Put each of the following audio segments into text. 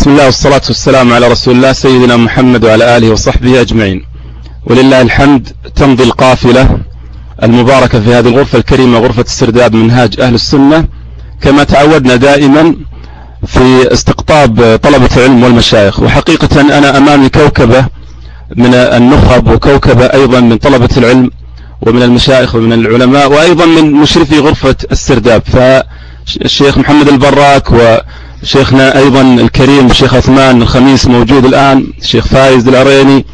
بسم الله والصلاة والسلام على رسول الله سيدنا محمد وعلى آله وصحبه أجمعين. ولله الحمد تمضي القافلة المباركة في هذه الغرفة الكريمة غرفة السرداب منهاج أهل السنة. كما تعودنا دائما في استقطاب طلبة العلم والمشايخ. وحقيقة أنا أمامي كوكبة من النخب وكوكبة أيضا من طلبة العلم ومن المشايخ ومن العلماء وأيضا من مشرفي غرفة السرداب فالشيخ محمد البراك وشيخنا أيضا الكريم الشيخ عثمان الخميس موجود الآن الشيخ فايز العريني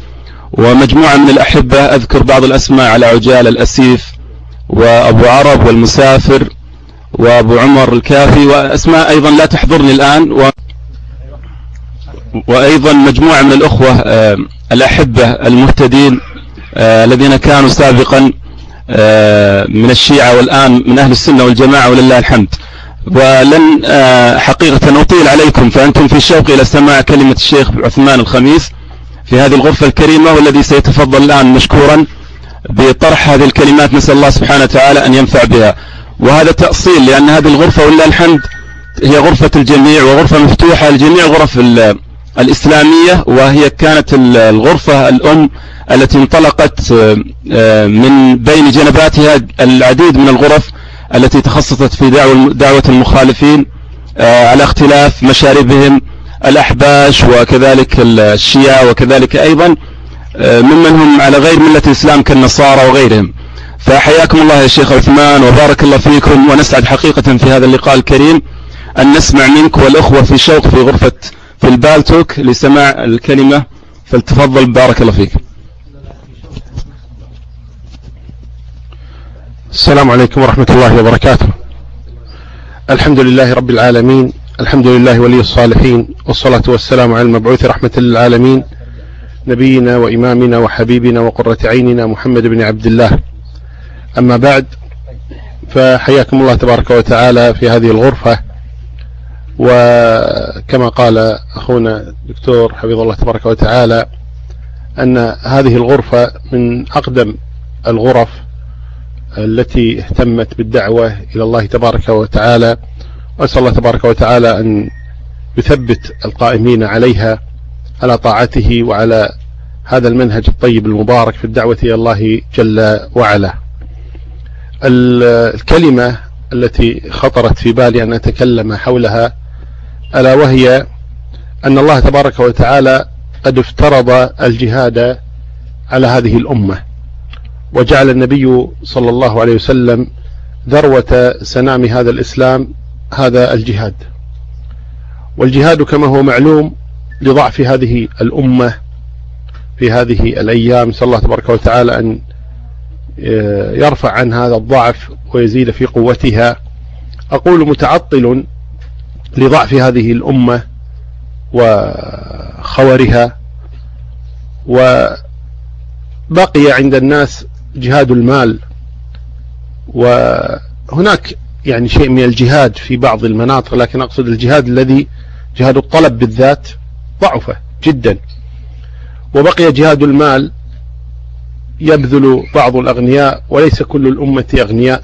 ومجموعة من الأحبة أذكر بعض الأسماء على عجال الأسيف وأبو عرب والمسافر وأبو عمر الكافي وأسماء أيضا لا تحضرني الآن و وأيضا مجموعة من الأخوة آه، الأحبة المهتدين آه، الذين كانوا سابقا آه، من الشيعة والآن من أهل السنة والجماعة ولله الحمد. ولن حقيقة أطيل عليكم فأنتم في الشوق إلى سماع كلمة الشيخ عثمان الخميس في هذه الغرفة الكريمة والذي سيتفضل الآن مشكورا بطرح هذه الكلمات. نسأل الله سبحانه وتعالى أن ينفع بها. وهذا تأصيل لأن هذه الغرفة ولله الحمد هي غرفة الجميع وغرفة مفتوحة لجميع غرف الإسلامية وهي كانت الغرفة الأم التي انطلقت آه، من بين جنباتها العديد من الغرف. التي تخصصت في دعوة المخالفين آه، على اختلاف مشاربهم الأحباش وكذلك الشيعة وكذلك أيضا آه، ممن هم على غير ملة الإسلام كالنصارى وغيرهم. فحياكم الله يا شيخ عثمان وبارك الله فيكم ونسعد حقيقة في هذا اللقاء الكريم أن نسمع منك والأخوة في شوق في غرفة في البالتوك لسماع الكلمة فلتفضل بارك الله فيك. السلام عليكم ورحمة الله وبركاته. الحمد لله رب العالمين الحمد لله ولي الصالحين والصلاة والسلام على المبعوث رحمة للعالمين نبينا وإمامنا وحبيبنا وقرة عيننا محمد بن عبد الله. أما بعد فحياكم الله تبارك وتعالى في هذه الغرفة. وكما قال أخونا الدكتور حفظه الله تبارك وتعالى أن هذه الغرفة من أقدم الغرف التي اهتمت بالدعوة إلى الله تبارك وتعالى وأسأل الله تبارك وتعالى أن يثبت القائمين عليها على طاعته وعلى هذا المنهج الطيب المبارك في الدعوة إلى الله جل وعلا. الكلمة التي خطرت في بالي أن أتكلم حولها ألا وهي أن الله تبارك وتعالى قد افترض الجهاد على هذه الأمة. وجعل النبي صلى الله عليه وسلم ذروة سنام هذا الإسلام هذا الجهاد. والجهاد كما هو معلوم لضعف هذه الأمة في هذه الأيام. صلى الله تبارك وتعالى أن يرفع عن هذا الضعف ويزيد في قوتها. أقول متعطل لضعف هذه الأمة وخورها. وبقي عند الناس جهاد المال. وهناك يعني شيء من الجهاد في بعض المناطق لكن أقصد الجهاد الذي جهاد الطلب بالذات ضعف جدا. وبقي جهاد المال يبذل بعض الأغنياء وليس كل الأمة أغنياء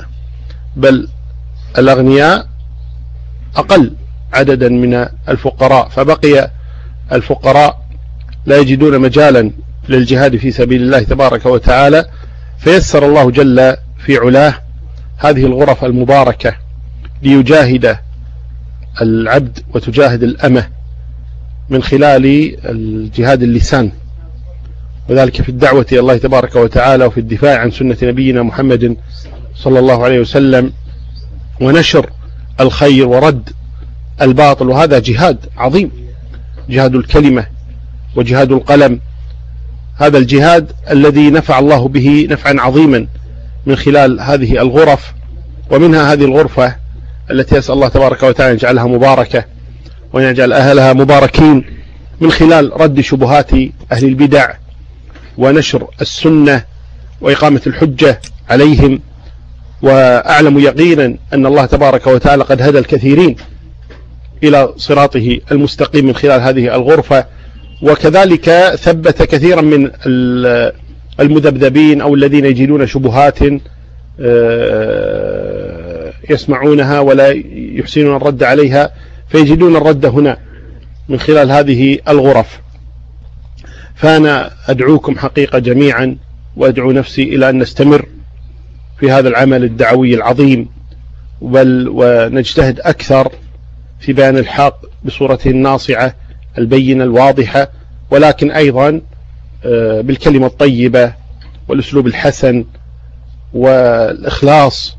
بل الأغنياء أقل عددا من الفقراء. فبقي الفقراء لا يجدون مجالا للجهاد في سبيل الله تبارك وتعالى. فيسر الله جل في علاه هذه الغرف المباركة ليجاهد العبد وتجاهد الأمة من خلال الجهاد اللسان. وذلك في الدعوة إلى الله تبارك وتعالى وفي الدفاع عن سنة نبينا محمد صلى الله عليه وسلم ونشر الخير ورد الباطل. وهذا جهاد عظيم جهاد الكلمة وجهاد القلم. هذا الجهاد الذي نفع الله به نفعا عظيما من خلال هذه الغرف ومنها هذه الغرفة التي أسأل الله تبارك وتعالى أن يجعلها مباركة وأن يجعل أهلها مباركين من خلال رد شبهات أهل البدع ونشر السنة وإقامة الحجة عليهم. وأعلم يقينا أن الله تبارك وتعالى قد هدى الكثيرين إلى صراطه المستقيم من خلال هذه الغرفة. وكذلك ثبت كثيرا من المذبذبين أو الذين يجدون شبهات آه، يسمعونها ولا يحسنون الرد عليها فيجدون الرد هنا من خلال هذه الغرف. فأنا أدعوكم حقيقة جميعا وأدعو نفسي إلى أن نستمر في هذا العمل الدعوي العظيم بل ونجتهد أكثر في بيان الحق بصورته الناصعة البينة الواضحة ولكن أيضا آه، بالكلمة الطيبة والأسلوب الحسن والإخلاص.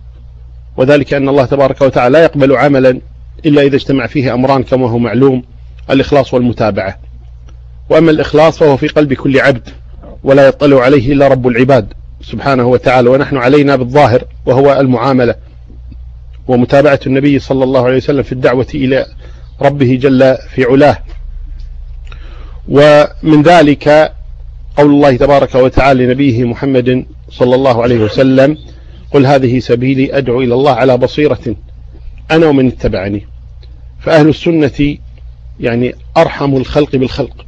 وذلك أن الله تبارك وتعالى لا يقبل عملا إلا إذا اجتمع فيه أمران كما هو معلوم الإخلاص والمتابعة. وأما الإخلاص فهو في قلب كل عبد ولا يطلع عليه إلا رب العباد سبحانه وتعالى ونحن علينا بالظاهر وهو المعاملة. ومتابعة النبي صلى الله عليه وسلم في الدعوة إلى ربه جل في علاه. ومن ذلك قول الله تبارك وتعالى لنبيه محمد صلى الله عليه وسلم قل هذه سبيلي أدعو إلى الله على بصيرة أنا ومن اتبعني. فأهل السنة يعني أرحم الخلق بالخلق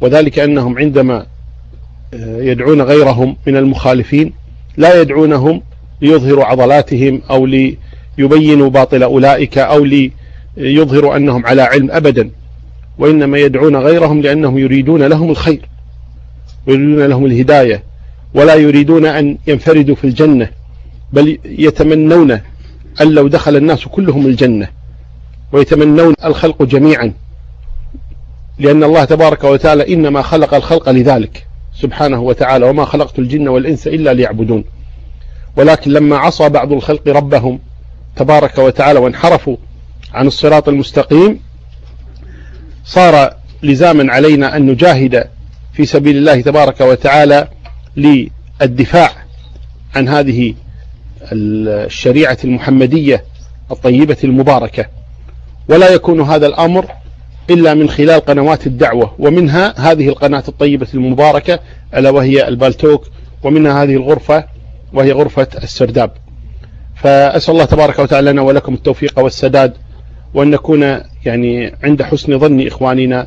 وذلك أنهم عندما يدعون غيرهم من المخالفين لا يدعونهم ليظهروا عضلاتهم أو ليبينوا باطل أولئك أو ليظهروا أنهم على علم أبدا. وإنما يدعون غيرهم لأنهم يريدون لهم الخير ويريدون لهم الهداية ولا يريدون أن ينفردوا في الجنة بل يتمنون أن لو دخل الناس كلهم الجنة ويتمنون الخلق جميعا لأن الله تبارك وتعالى إنما خلق الخلق لذلك سبحانه وتعالى وما خلقت الجن والإنس إلا ليعبدون. ولكن لما عصى بعض الخلق ربهم تبارك وتعالى وانحرفوا عن الصراط المستقيم صار لزاما علينا أن نجاهد في سبيل الله تبارك وتعالى للدفاع عن هذه الشريعة المحمدية الطيبة المباركة. ولا يكون هذا الأمر إلا من خلال قنوات الدعوة ومنها هذه القناة الطيبة المباركة ألا وهي البالتوك ومنها هذه الغرفة وهي غرفة السرداب. فأسأل الله تبارك وتعالى لنا ولكم التوفيق والسداد. وأن نكون يعني عند حسن ظن إخواننا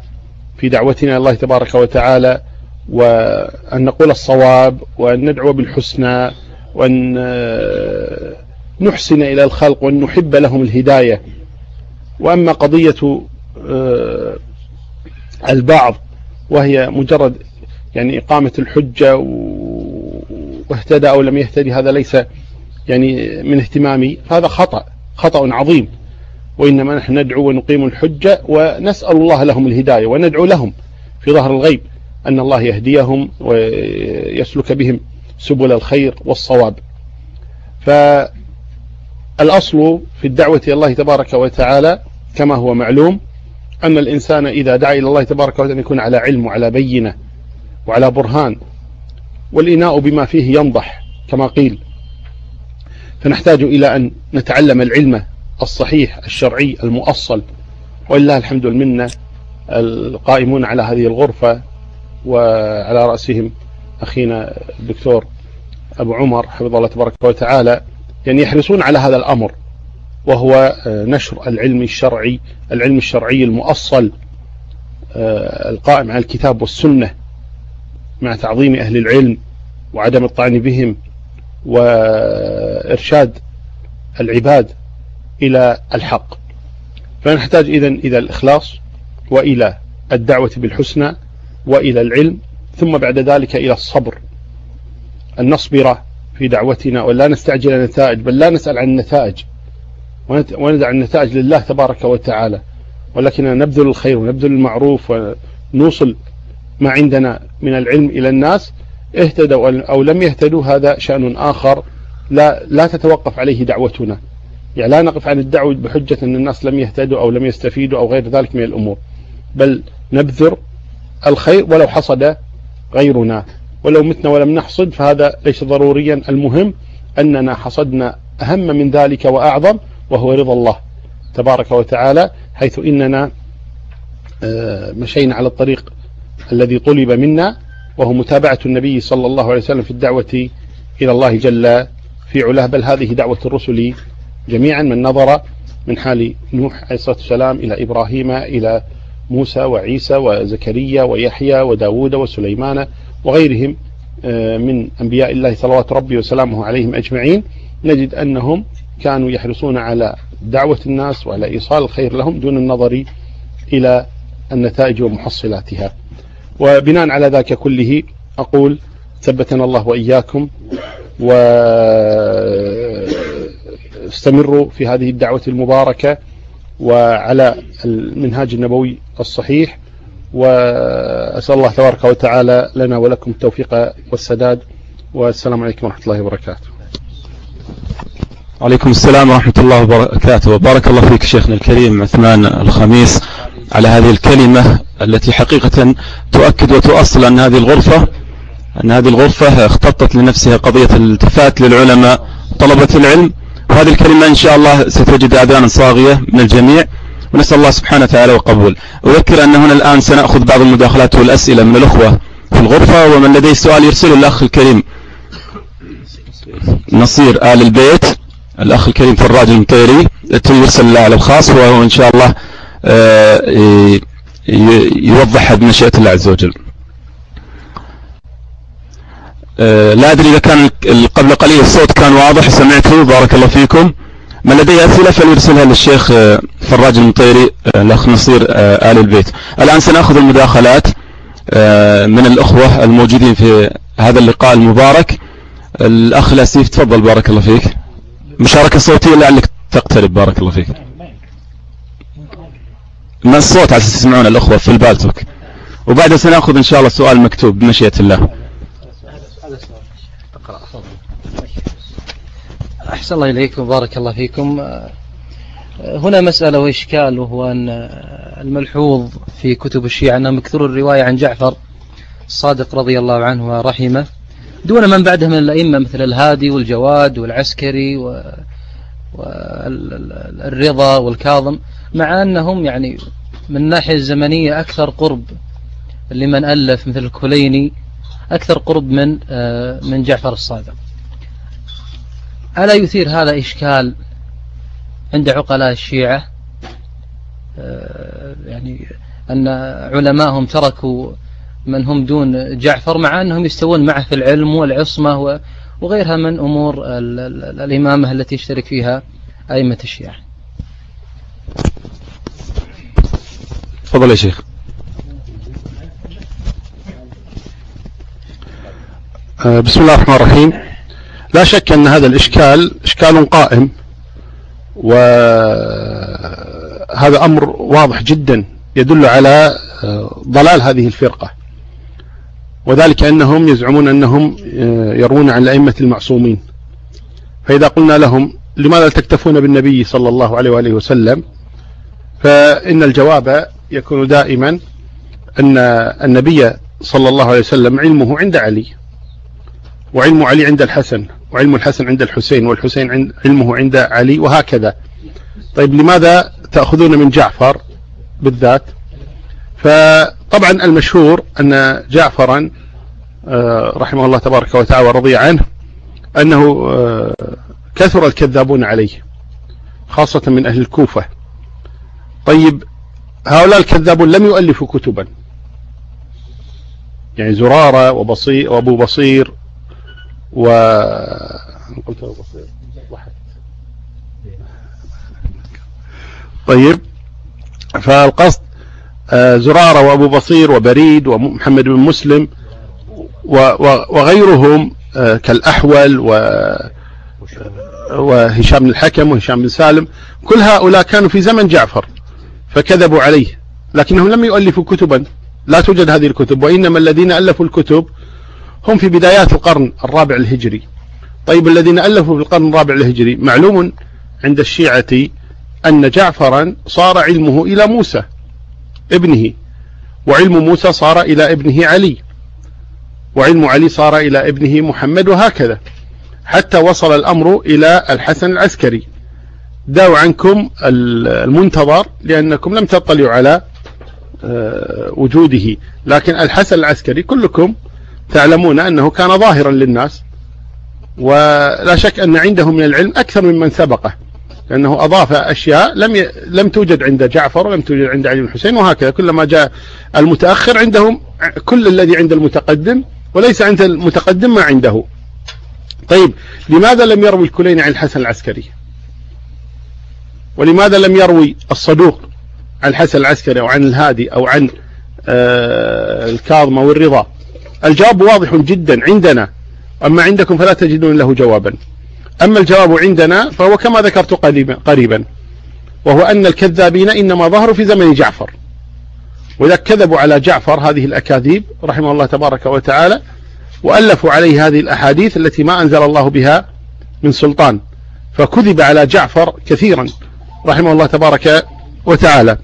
في دعوتنا الله تبارك وتعالى وأن نقول الصواب وأن ندعو بالحسنى وأن نحسن إلى الخلق وأن نحب لهم الهداية. وأما قضية آه، البعض وهي مجرد يعني إقامة الحجة واهتدى أو لم يهتدي هذا ليس يعني من اهتمامي هذا خطأ خطأ عظيم. وإنما نحن ندعو ونقيم الحجة ونسأل الله لهم الهداية وندعو لهم في ظهر الغيب أن الله يهديهم ويسلك بهم سبل الخير والصواب. فالأصل في الدعوة إلى الله تبارك وتعالى كما هو معلوم أن الإنسان إذا دعا إلى الله تبارك وتعالى يكون على علم وعلى بينة وعلى برهان والإناء بما فيه ينضح كما قيل. فنحتاج إلى أن نتعلم العلم الصحيح الشرعي المؤصل. ولله الحمد والمنة القائمون على هذه الغرفة وعلى رأسهم أخينا الدكتور أبو عمر حفظه الله تبارك وتعالى يعني يحرصون على هذا الأمر وهو آه، نشر العلم الشرعي العلم الشرعي المؤصل آه، القائم على الكتاب والسنة مع تعظيم أهل العلم وعدم الطعن بهم وإرشاد العباد إلى الحق. فنحتاج إذن إلى الإخلاص وإلى الدعوة بالحسنى وإلى العلم ثم بعد ذلك إلى الصبر. أن نصبر في دعوتنا ولا نستعجل النتائج بل لا نسأل عن النتائج. وندع النتائج لله تبارك وتعالى. ولكننا نبذل الخير ونبذل المعروف ونوصل ما عندنا من العلم إلى الناس. اهتدوا أو لم يهتدوا هذا شأن آخر. لا, لا تتوقف عليه دعوتنا. يعني لا نقف عن الدعوة بحجة أن الناس لم يهتدوا أو لم يستفيدوا أو غير ذلك من الأمور بل نبذر الخير ولو حصد غيرنا. ولو متنا ولم نحصد فهذا ليس ضروريا. المهم أننا حصدنا أهم من ذلك وأعظم وهو رضا الله تبارك وتعالى حيث إننا آه، مشينا على الطريق الذي طلب منا وهو متابعة النبي صلى الله عليه وسلم في الدعوة إلى الله جل في علاه. بل هذه دعوة الرسل جميعا من نظر من حال نوح عليه الصلاة والسلام إلى إبراهيم إلى موسى وعيسى وزكريا ويحيى وداود وسليمان وغيرهم آه، من أنبياء الله صلوات ربي وسلامه عليهم أجمعين. نجد أنهم كانوا يحرصون على دعوة الناس وعلى إيصال الخير لهم دون النظر إلى النتائج ومحصلاتها. وبناء على ذاك كله أقول ثبتنا الله وإياكم واستمروا في هذه الدعوة المباركة وعلى المنهاج النبوي الصحيح وأسأل الله تبارك وتعالى لنا ولكم التوفيق والسداد. والسلام عليكم ورحمة الله وبركاته. وعليكم السلام ورحمة الله وبركاته. وبارك الله فيك شيخنا الكريم عثمان الخميس على هذه الكلمة التي حقيقة تؤكد وتؤصل أن هذه الغرفة أن هذه الغرفة اختطت لنفسها قضية الالتفات للعلماء طلبة العلم وهذه الكلمة إن شاء الله ستجد أذانا صاغية من الجميع ونسأل الله سبحانه وتعالى وقبول. أذكر أن هنا الآن سنأخذ بعض المداخلات والأسئلة من الأخوة في الغرفة ومن لديه سؤال يرسله الأخ الكريم. نصير آل البيت الأخ الكريم فراج المطيري يرسل الله على الخاص وهو إن شاء الله آه، يوضحها بمشيئة الله عز وجل. لا أدري إذا كان قبل قليل الصوت كان واضح سمعته بارك الله فيكم. من لديه أسئلة فليرسلها للشيخ آه، فراج المطيري الأخ نصير آل البيت. الآن سنأخذ المداخلات من الأخوة الموجودين في هذا اللقاء المبارك. الأخ الأسيف تفضل بارك الله فيك. مشاركة صوتية لعلك تقترب بارك الله فيك. من الصوت؟ عشان تسمعون الأخوة في البالتوك وبعدها سنأخذ إن شاء الله سؤال مكتوب بمشيئة الله. أحسن الله إليكم وبارك الله فيكم. هنا مسألة وإشكال وهو أن الملحوظ في كتب الشيعة أنهم يكثرون الرواية عن جعفر الصادق رضي الله عنه ورحمه دون من بعده من الأئمة مثل الهادي والجواد والعسكري والرضا والكاظم مع أنهم يعني من الناحية الزمنية أكثر قرب لمن ألف مثل الكليني أكثر قرب من آه، من جعفر الصادق. ألا يثير هذا إشكال عند عقلاء الشيعة؟ آه، يعني أن علماءهم تركوا من هم دون جعفر مع أنهم يستوون معه في العلم والعصمة وغيرها من أمور الإمامة التي يشترك فيها أئمة الشيعة. تفضل يا شيخ. آه، بسم الله الرحمن الرحيم. لا شك أن هذا الإشكال إشكال قائم وهذا أمر واضح جدا يدل على آه، ضلال هذه الفرقة. وذلك أنهم يزعمون أنهم آه، يروون عن الأئمة المعصومين. فإذا قلنا لهم لماذا تكتفون بالنبي صلى الله عليه وآله وسلم؟ فإن الجواب يكون دائما أن النبي صلى الله عليه وسلم علمه عند علي وعلم علي عند الحسن. وعلم الحسن عند الحسين والحسين عند علمه عند علي وهكذا. طيب لماذا تأخذون من جعفر بالذات؟ فطبعا المشهور أن جعفرا آه، رحمه الله تبارك وتعالى ورضي عنه أنه آه، كثر الكذابون عليه خاصة من أهل الكوفة. طيب هؤلاء الكذابون لم يؤلفوا كتبا. يعني زرارة وبصير وأبو بصير و قلت طيب فالقصد آه، زرارة وأبو بصير وبريد ومحمد بن مسلم وغيرهم آه، كالأحول و وهشام بن الحكم وهشام بن سالم كل هؤلاء كانوا في زمن جعفر فكذبوا عليه لكنهم لم يؤلفوا كتبا لا توجد هذه الكتب وإنما الذين ألفوا الكتب هم في بدايات القرن الرابع الهجري. طيب الذين ألفوا في القرن الرابع الهجري معلوم عند الشيعة أن جعفرا صار علمه إلى موسى ابنه وعلم موسى صار إلى ابنه علي وعلم علي صار إلى ابنه محمد وهكذا. حتى وصل الأمر إلى الحسن العسكري. دعوا عنكم المنتظر لأنكم لم تطلعوا على آه، وجوده. لكن الحسن العسكري كلكم تعلمون أنه كان ظاهرا للناس ولا شك أن عنده من العلم أكثر ممن سبقه لأنه أضاف أشياء لم ي... لم توجد عند جعفر ولم توجد عند علي بن الحسين وهكذا. كلما جاء المتأخر عندهم كل الذي عند المتقدم وليس عند المتقدم ما عنده. طيب لماذا لم يروي الكليني عن الحسن العسكري؟ ولماذا لم يروي الصدوق عن الحسن العسكري أو عن الهادي أو عن آه، الكاظم أو الرضا؟ الجواب واضح جدا عندنا. أما عندكم فلا تجدون له جوابا. أما الجواب عندنا فهو كما ذكرت قريبا وهو أن الكذابين إنما ظهروا في زمن جعفر. وإذا كذبوا على جعفر هذه الأكاذيب رحمه الله تبارك وتعالى وألفوا عليه هذه الأحاديث التي ما أنزل الله بها من سلطان. فكذب على جعفر كثيرا رحمه الله تبارك وتعالى.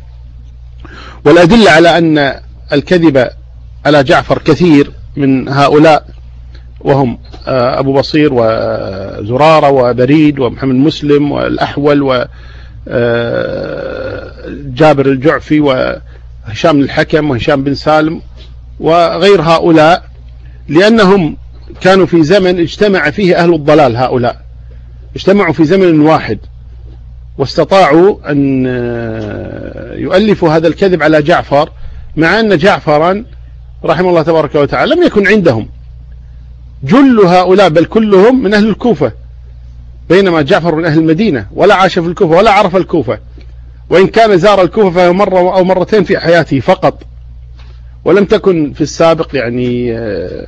والأدلة على أن الكذب على جعفر كثير من هؤلاء وهم آه، أبو بصير وزرارة وبريد ومحمد مسلم والأحول وجابر آه، الجعفي وهشام الحكم وهشام بن سالم وغير هؤلاء لأنهم كانوا في زمن اجتمع فيه أهل الضلال هؤلاء. اجتمعوا في زمن واحد واستطاعوا أن آه، يؤلفوا هذا الكذب على جعفر مع أن جعفرا رحمه الله تبارك وتعالى لم يكن عندهم. جل هؤلاء بل كلهم من أهل الكوفة. بينما جعفر من أهل المدينة ولا عاش في الكوفة ولا عرف الكوفة. وإن كان زار الكوفة مرة أو مرتين في حياته فقط. ولم تكن في السابق يعني آه،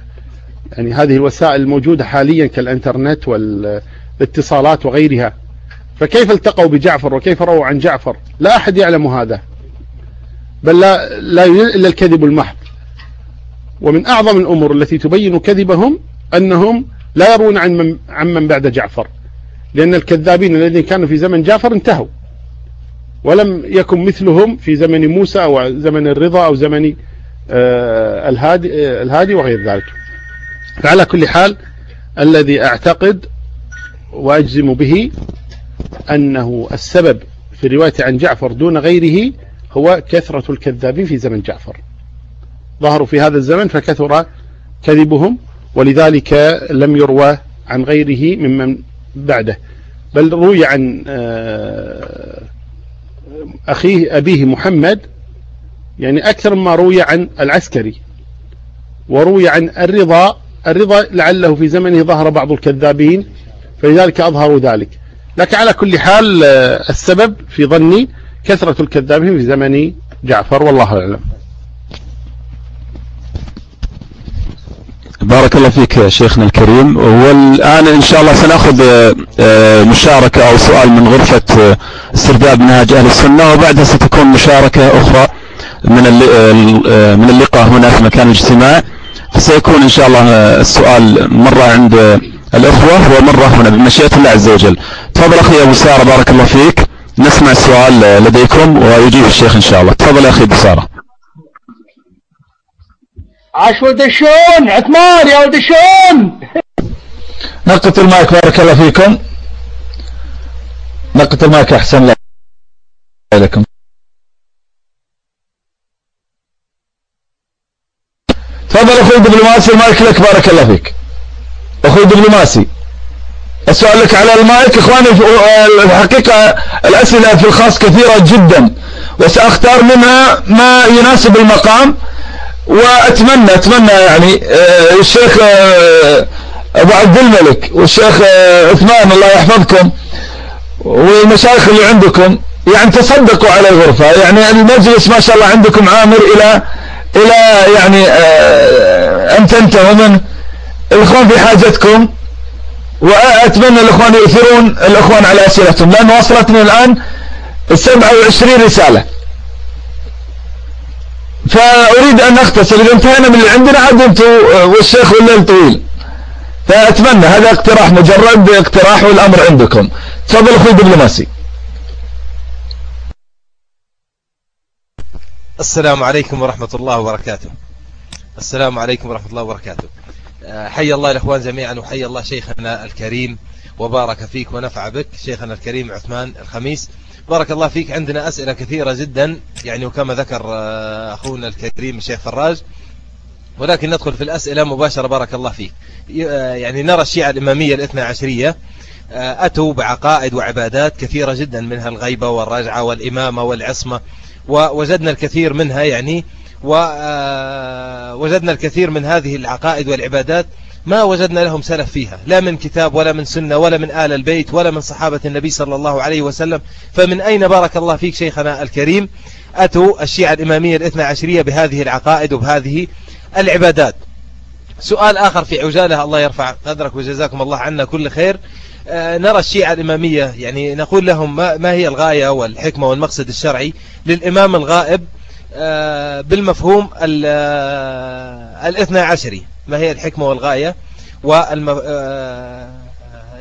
يعني هذه الوسائل الموجودة حاليا كالإنترنت والاتصالات وغيرها. فكيف التقوا بجعفر؟ وكيف رووا عن جعفر؟ لا أحد يعلم هذا. بل لا, لا إلا الكذب المحض. ومن أعظم الأمور التي تبين كذبهم أنهم لا يرون عن من, عن من بعد جعفر. لأن الكذابين الذين كانوا في زمن جعفر انتهوا. ولم يكن مثلهم في زمن موسى أو زمن الرضا أو زمن آه، الهادي, آه، الهادي وغير ذلك. فعلى كل حال الذي أعتقد وأجزم به أنه السبب في الرواية عن جعفر دون غيره هو كثرة الكذابين في زمن جعفر. ظهروا في هذا الزمن فكثر كذبهم ولذلك لم يروى عن غيره ممن بعده. بل روي عن آه، أخيه أبيه محمد يعني أكثر مما روي عن العسكري وروي عن الرضا الرضا لعله في زمنه ظهر بعض الكذابين فلذلك أظهروا ذلك. لكن على كل حال آه، السبب في ظني كثرة الكذابين في زمن جعفر والله أعلم. بارك الله فيك شيخنا الكريم. والآن إن شاء الله سنأخذ آه، مشاركة أو سؤال من غرفة استرداد آه، منهاج أهل السنة وبعدها ستكون مشاركة أخرى من آه، من اللقاء هنا في مكان الاجتماع. فسيكون إن شاء الله السؤال مرة عند الأخوة ومرة هنا بمشيئة الله عز وجل. تفضل أخي أبو سارة بارك الله فيك. نسمع السؤال لديكم ويجيب الشيخ إن شاء الله. تفضل أخي أبو سارة. عاش ولد الشون عثمان يا ولد الشون نقط المايك بارك الله فيكم. نقط المايك أحسن لكم تفضل أخوي دبلوماسي المايك لك بارك الله فيك. أخوي دبلوماسي السؤال لك على المايك إخواني الحقيقة الأسئلة في الخاص كثيرة جدا وسأختار منها ما يناسب المقام. واتمنى أتمنى يعني آه، الشيخ آه، أبو عبد الملك والشيخ آه، عثمان الله يحفظكم والمشايخ اللي عندكم يعني تصدقوا على الغرفة. يعني المجلس ما شاء الله عندكم عامر إلى إلى يعني أن تنتهوا منه الإخوان في حاجتكم. وأتمنى الإخوان يؤثرون الإخوان على أسئلتهم لأن وصلتني الآن 27 رسالة. فأريد أن أختصر إذا انتهينا من اللي عندنا عاد أنتوا والشيخ والليل طويل فأتمنى هذا اقتراح مجرد اقتراح والأمر عندكم. تفضل أخوي دبلوماسي السلام عليكم ورحمة الله وبركاته. السلام عليكم ورحمة الله وبركاته. حي الله الأخوان جميعا وحي الله شيخنا الكريم وبارك فيك ونفع بك شيخنا الكريم عثمان الخميس. بارك الله فيك. عندنا أسئلة كثيرة جدا. يعني وكما ذكر آه، أخونا الكريم الشيخ فراج. ولكن ندخل في الأسئلة مباشرة. بارك الله فيك. آه، يعني نرى الشيعة الإمامية الاثنى عشرية آه، أتوا بعقائد وعبادات كثيرة جدا منها الغيبة والرجعة والإمامة والعصمة. ووجدنا الكثير منها يعني ووجدنا الكثير من هذه العقائد والعبادات. ما وجدنا لهم سلف فيها. لا من كتاب ولا من سنة ولا من آل البيت ولا من صحابة النبي صلى الله عليه وسلم. فمن أين بارك الله فيك شيخنا الكريم؟ أتوا الشيعة الإمامية الاثنى عشرية بهذه العقائد وبهذه العبادات. سؤال آخر في عجالة الله يرفع قدرك وجزاكم الله عنا كل خير. آه، نرى الشيعة الإمامية يعني نقول لهم ما هي الغاية والحكمة والمقصد الشرعي للإمام الغائب بالمفهوم آه، الاثنى عشري ما هي الحكمة والغاية والمف...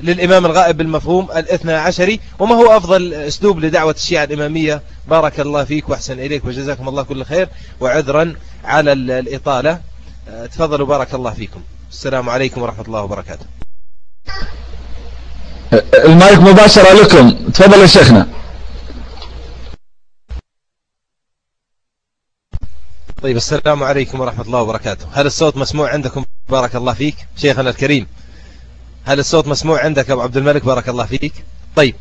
للإمام الغائب بالمفهوم الاثنى عشري وما هو أفضل أسلوب لدعوة الشيعة الإمامية. بارك الله فيك وأحسن إليك وجزاكم الله كل خير وعذرا على الإطالة. تفضلوا بارك الله فيكم. السلام عليكم ورحمة الله وبركاته. المايك مباشرة لكم. تفضل يا شيخنا. طيب السلام عليكم ورحمة الله وبركاته. هل الصوت مسموع عندكم؟ بارك الله فيك. شيخنا الكريم هل الصوت مسموع عندك أبو عبد الملك؟ بارك الله فيك. طيب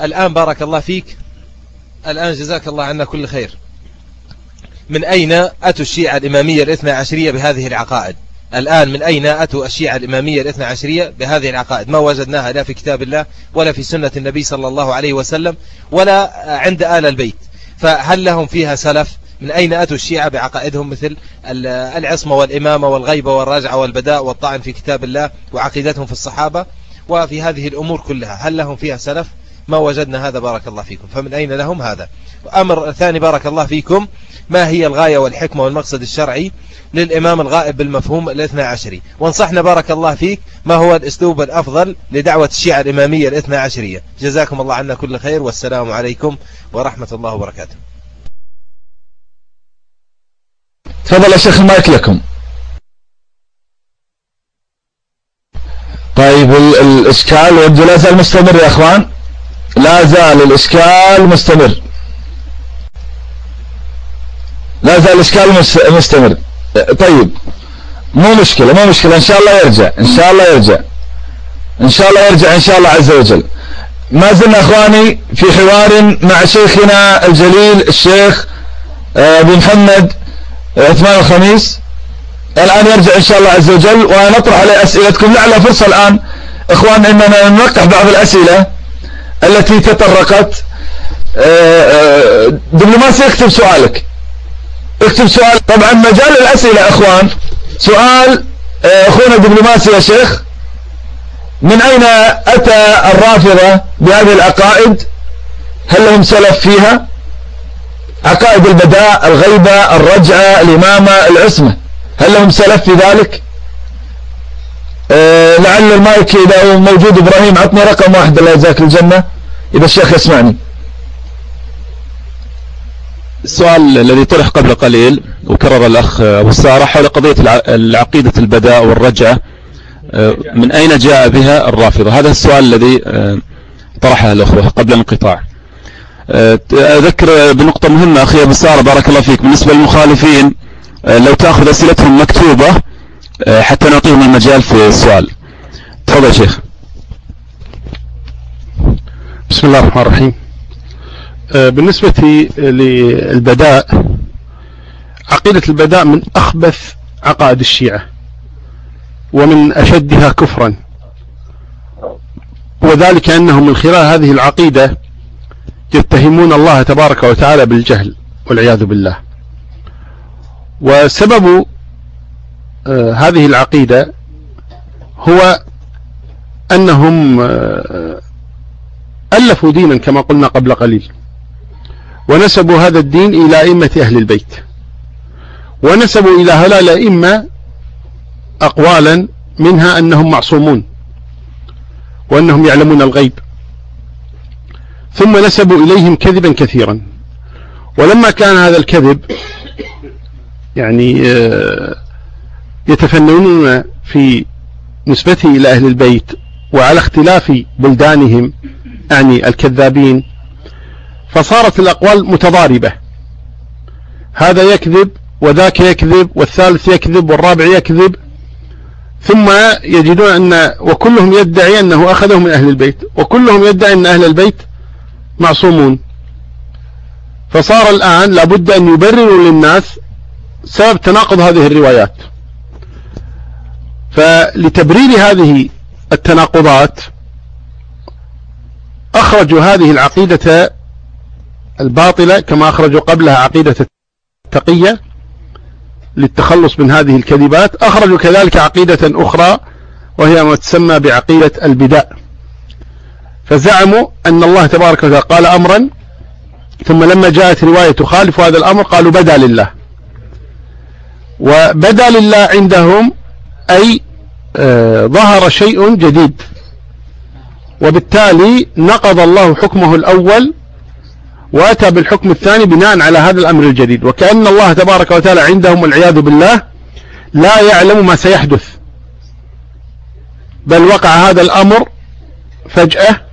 الآن بارك الله فيك. الآن جزاك الله عنا كل خير. من أين أتوا الشيعة الإمامية الاثنى عشرية بهذه العقائد؟ الآن من أين أتوا الشيعة الإمامية الاثنى عشرية بهذه العقائد؟ ما وجدناها لا في كتاب الله ولا في سنة النبي صلى الله عليه وسلم ولا عند آل البيت. فهل لهم فيها سلف؟ من أين أتوا الشيعة بعقائدهم مثل العصمة والإمامة والغيبة والرجعة والبداء والطعن في كتاب الله وعقيدتهم في الصحابة وفي هذه الأمور كلها؟ هل لهم فيها سلف؟ ما وجدنا هذا بارك الله فيكم. فمن أين لهم هذا؟ أمر ثاني بارك الله فيكم ما هي الغاية والحكمة والمقصد الشرعي للإمام الغائب بالمفهوم الاثنى عشري وانصحنا بارك الله فيك ما هو الأسلوب الأفضل لدعوة الشيعة الإمامية الاثنى عشرية؟ جزاكم الله عنا كل خير والسلام عليكم ورحمة الله وبركاته. تفضل يا شيخ المايك لكم. طيب الإشكال يبدو لا زال مستمر يا أخوان. لا زال الإشكال مستمر. لا زال الإشكال مستمر. طيب مو مشكلة مو مشكلة. إن شاء الله يرجع إن شاء الله يرجع. إن شاء الله يرجع إن شاء الله عز وجل. ما زلنا أخواني في حوار مع شيخنا الجليل الشيخ آه، أبو محمد عثمان الخميس. الآن يرجع إن شاء الله عز وجل. ونطرح عليه أسئلتكم. لعل فرصة الآن إخوان إننا نوقع بعض الأسئلة التي تطرقت. آه، آه، دبلوماسي اكتب سؤالك. اكتب سؤال. طبعا مجال الأسئلة إخوان. سؤال آه، أخونا دبلوماسي يا شيخ. من أين أتى الرافضة بهذه العقائد؟ هل لهم سلف فيها؟ عقائد البداء الغيبة الرجعة الإمامة العصمة. هل لهم سلف في ذلك؟ أه لعل المايك إذا موجود. إبراهيم عطني رقم واحد الله يجزاك الجنة. إذا الشيخ يسمعني. السؤال الذي طرح قبل قليل وكرر الأخ أبو السارة حول قضية العقيدة البداء والرجعة آه، من أين جاء بها الرافضة؟ هذا السؤال الذي آه، طرحه الأخوة قبل الانقطاع. أذكر بنقطة مهمة أخي أبو السارة بارك الله فيك. بالنسبة للمخالفين لو تأخذ أسئلتهم مكتوبة حتى نعطيهم المجال في السؤال. تفضل شيخ. بسم الله الرحمن الرحيم. آه، بالنسبة للبداء عقيدة البداء من أخبث عقائد الشيعة ومن أشدها كفرا. وذلك أنهم من خلال هذه العقيدة يتهمون الله تبارك وتعالى بالجهل والعياذ بالله. وسبب آه، هذه العقيدة هو أنهم آه، ألفوا دينا كما قلنا قبل قليل ونسبوا هذا الدين إلى أئمة أهل البيت ونسبوا إلى هؤلاء الأئمة أقوالا منها أنهم معصومون وأنهم يعلمون الغيب. ثم نسبوا إليهم كذبا كثيرا. ولما كان هذا الكذب يعني آه، يتفننون في نسبته إلى أهل البيت وعلى اختلاف بلدانهم يعني الكذابين فصارت الأقوال متضاربة. هذا يكذب وذاك يكذب والثالث يكذب والرابع يكذب. ثم يجدون أن وكلهم يدعي أنه أخذه من أهل البيت وكلهم يدعي أن أهل البيت معصومون. فصار الآن لابد أن يبرروا للناس سبب تناقض هذه الروايات. فلتبرير هذه التناقضات أخرجوا هذه العقيدة الباطلة كما أخرجوا قبلها عقيدة التقية للتخلص من هذه الكذبات. أخرجوا كذلك عقيدة أخرى وهي ما تسمى بعقيدة البداء فزعموا أن الله تبارك وتعالى قال أمرا ثم لما جاءت رواية تخالف هذا الأمر قالوا بدا لله. وبدا لله عندهم أي آه ظهر شيء جديد. وبالتالي نقض الله حكمه الأول وأتى بالحكم الثاني بناء على هذا الأمر الجديد. وكأن الله تبارك وتعالى عندهم والعياذ بالله لا يعلم ما سيحدث. بل وقع هذا الأمر فجأة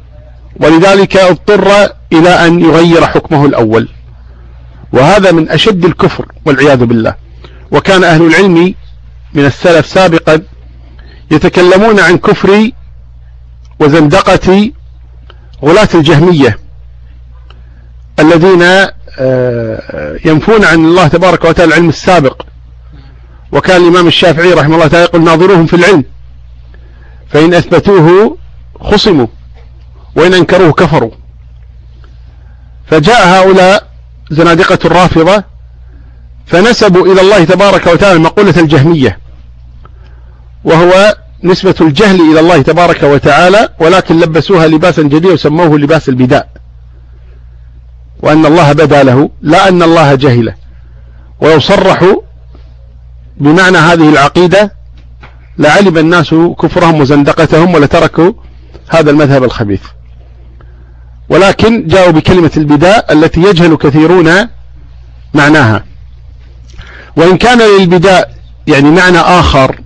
ولذلك اضطر إلى أن يغير حكمه الأول. وهذا من أشد الكفر والعياذ بالله. وكان أهل العلم من السلف سابقا يتكلمون عن كفر وزندقة غلاة الجهمية الذين آه، ينفون عن الله تبارك وتعالى العلم السابق. وكان الإمام الشافعي رحمه الله تعالى يقول ناظروهم في العلم فإن أثبتوه خصموا. وإن أنكروه كفروا. فجاء هؤلاء زنادقة الرافضة فنسبوا إلى الله تبارك وتعالى مقولة الجهمية وهو نسبة الجهل إلى الله تبارك وتعالى ولكن لبسوها لباسا جديدا وسموه لباس البداء. وأن الله بدا له لا أن الله جهله. ولو صرحوا بمعنى هذه العقيدة لعلم الناس كفرهم وزندقتهم ولتركوا هذا المذهب الخبيث. ولكن جاءوا بكلمة البداء التي يجهل كثيرون معناها. وإن كان للبداء يعني معنى آخر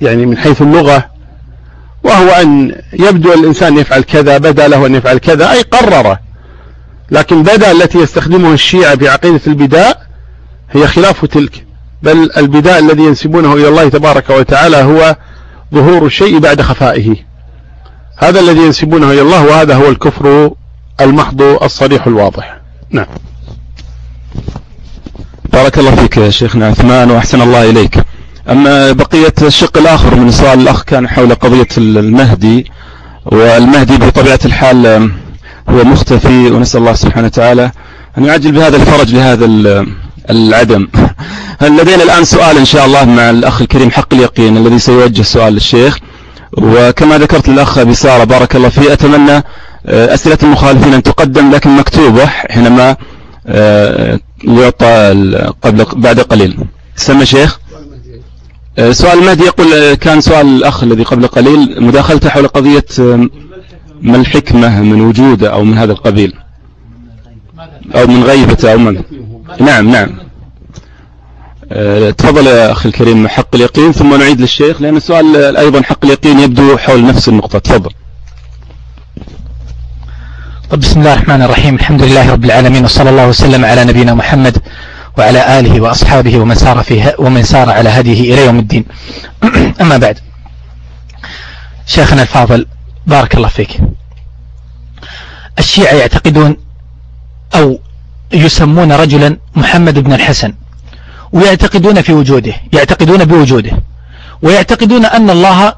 يعني من حيث اللغة وهو أن يبدو الإنسان يفعل كذا بدا له أن يفعل كذا أي قرر. لكن بدا التي يستخدمها الشيعة في عقيدة البداء هي خلاف تلك. بل البداء الذي ينسبونه إلى الله تبارك وتعالى هو ظهور الشيء بعد خفائه. هذا الذي ينسبونه إلى الله وهذا هو الكفر المحض الصريح الواضح. نعم. بارك الله فيك يا شيخنا عثمان وأحسن الله إليك. أما بقية الشق الآخر من سؤال الأخ كان حول قضية المهدي والمهدي بطبيعة الحال هو مختفي ونسأل الله سبحانه وتعالى أن يعجل بهذا الفرج لهذا العدم. لدينا الآن سؤال إن شاء الله مع الأخ الكريم حق اليقين الذي سيوجه سؤال للشيخ وكما ذكرت للأخ بسارة بارك الله فيه أتمنى آه، أسئلة المخالفين أن تقدم لكن مكتوبة حينما آه، يعطى قبل بعد قليل. سمى شيخ؟ آه، سؤال المهدي يقول كان سؤال الأخ الذي قبل قليل مداخلته حول قضية ما الحكمة من وجوده أو من هذا القبيل؟ أو من غيبته أو من نعم نعم. تفضل يا أخي الكريم حق اليقين ثم نعيد للشيخ لأن السؤال أيضا حق اليقين يبدو حول نفس النقطة. تفضل. طب بسم الله الرحمن الرحيم الحمد لله رب العالمين وصلى الله وسلم على نبينا محمد وعلى آله وأصحابه ومن سار فيه ومن سار على هديه إلى يوم الدين. أما بعد شيخنا الفاضل بارك الله فيك. الشيعة يعتقدون أو يسمون رجلا محمد بن الحسن. ويعتقدون في وجوده يعتقدون بوجوده ويعتقدون أن الله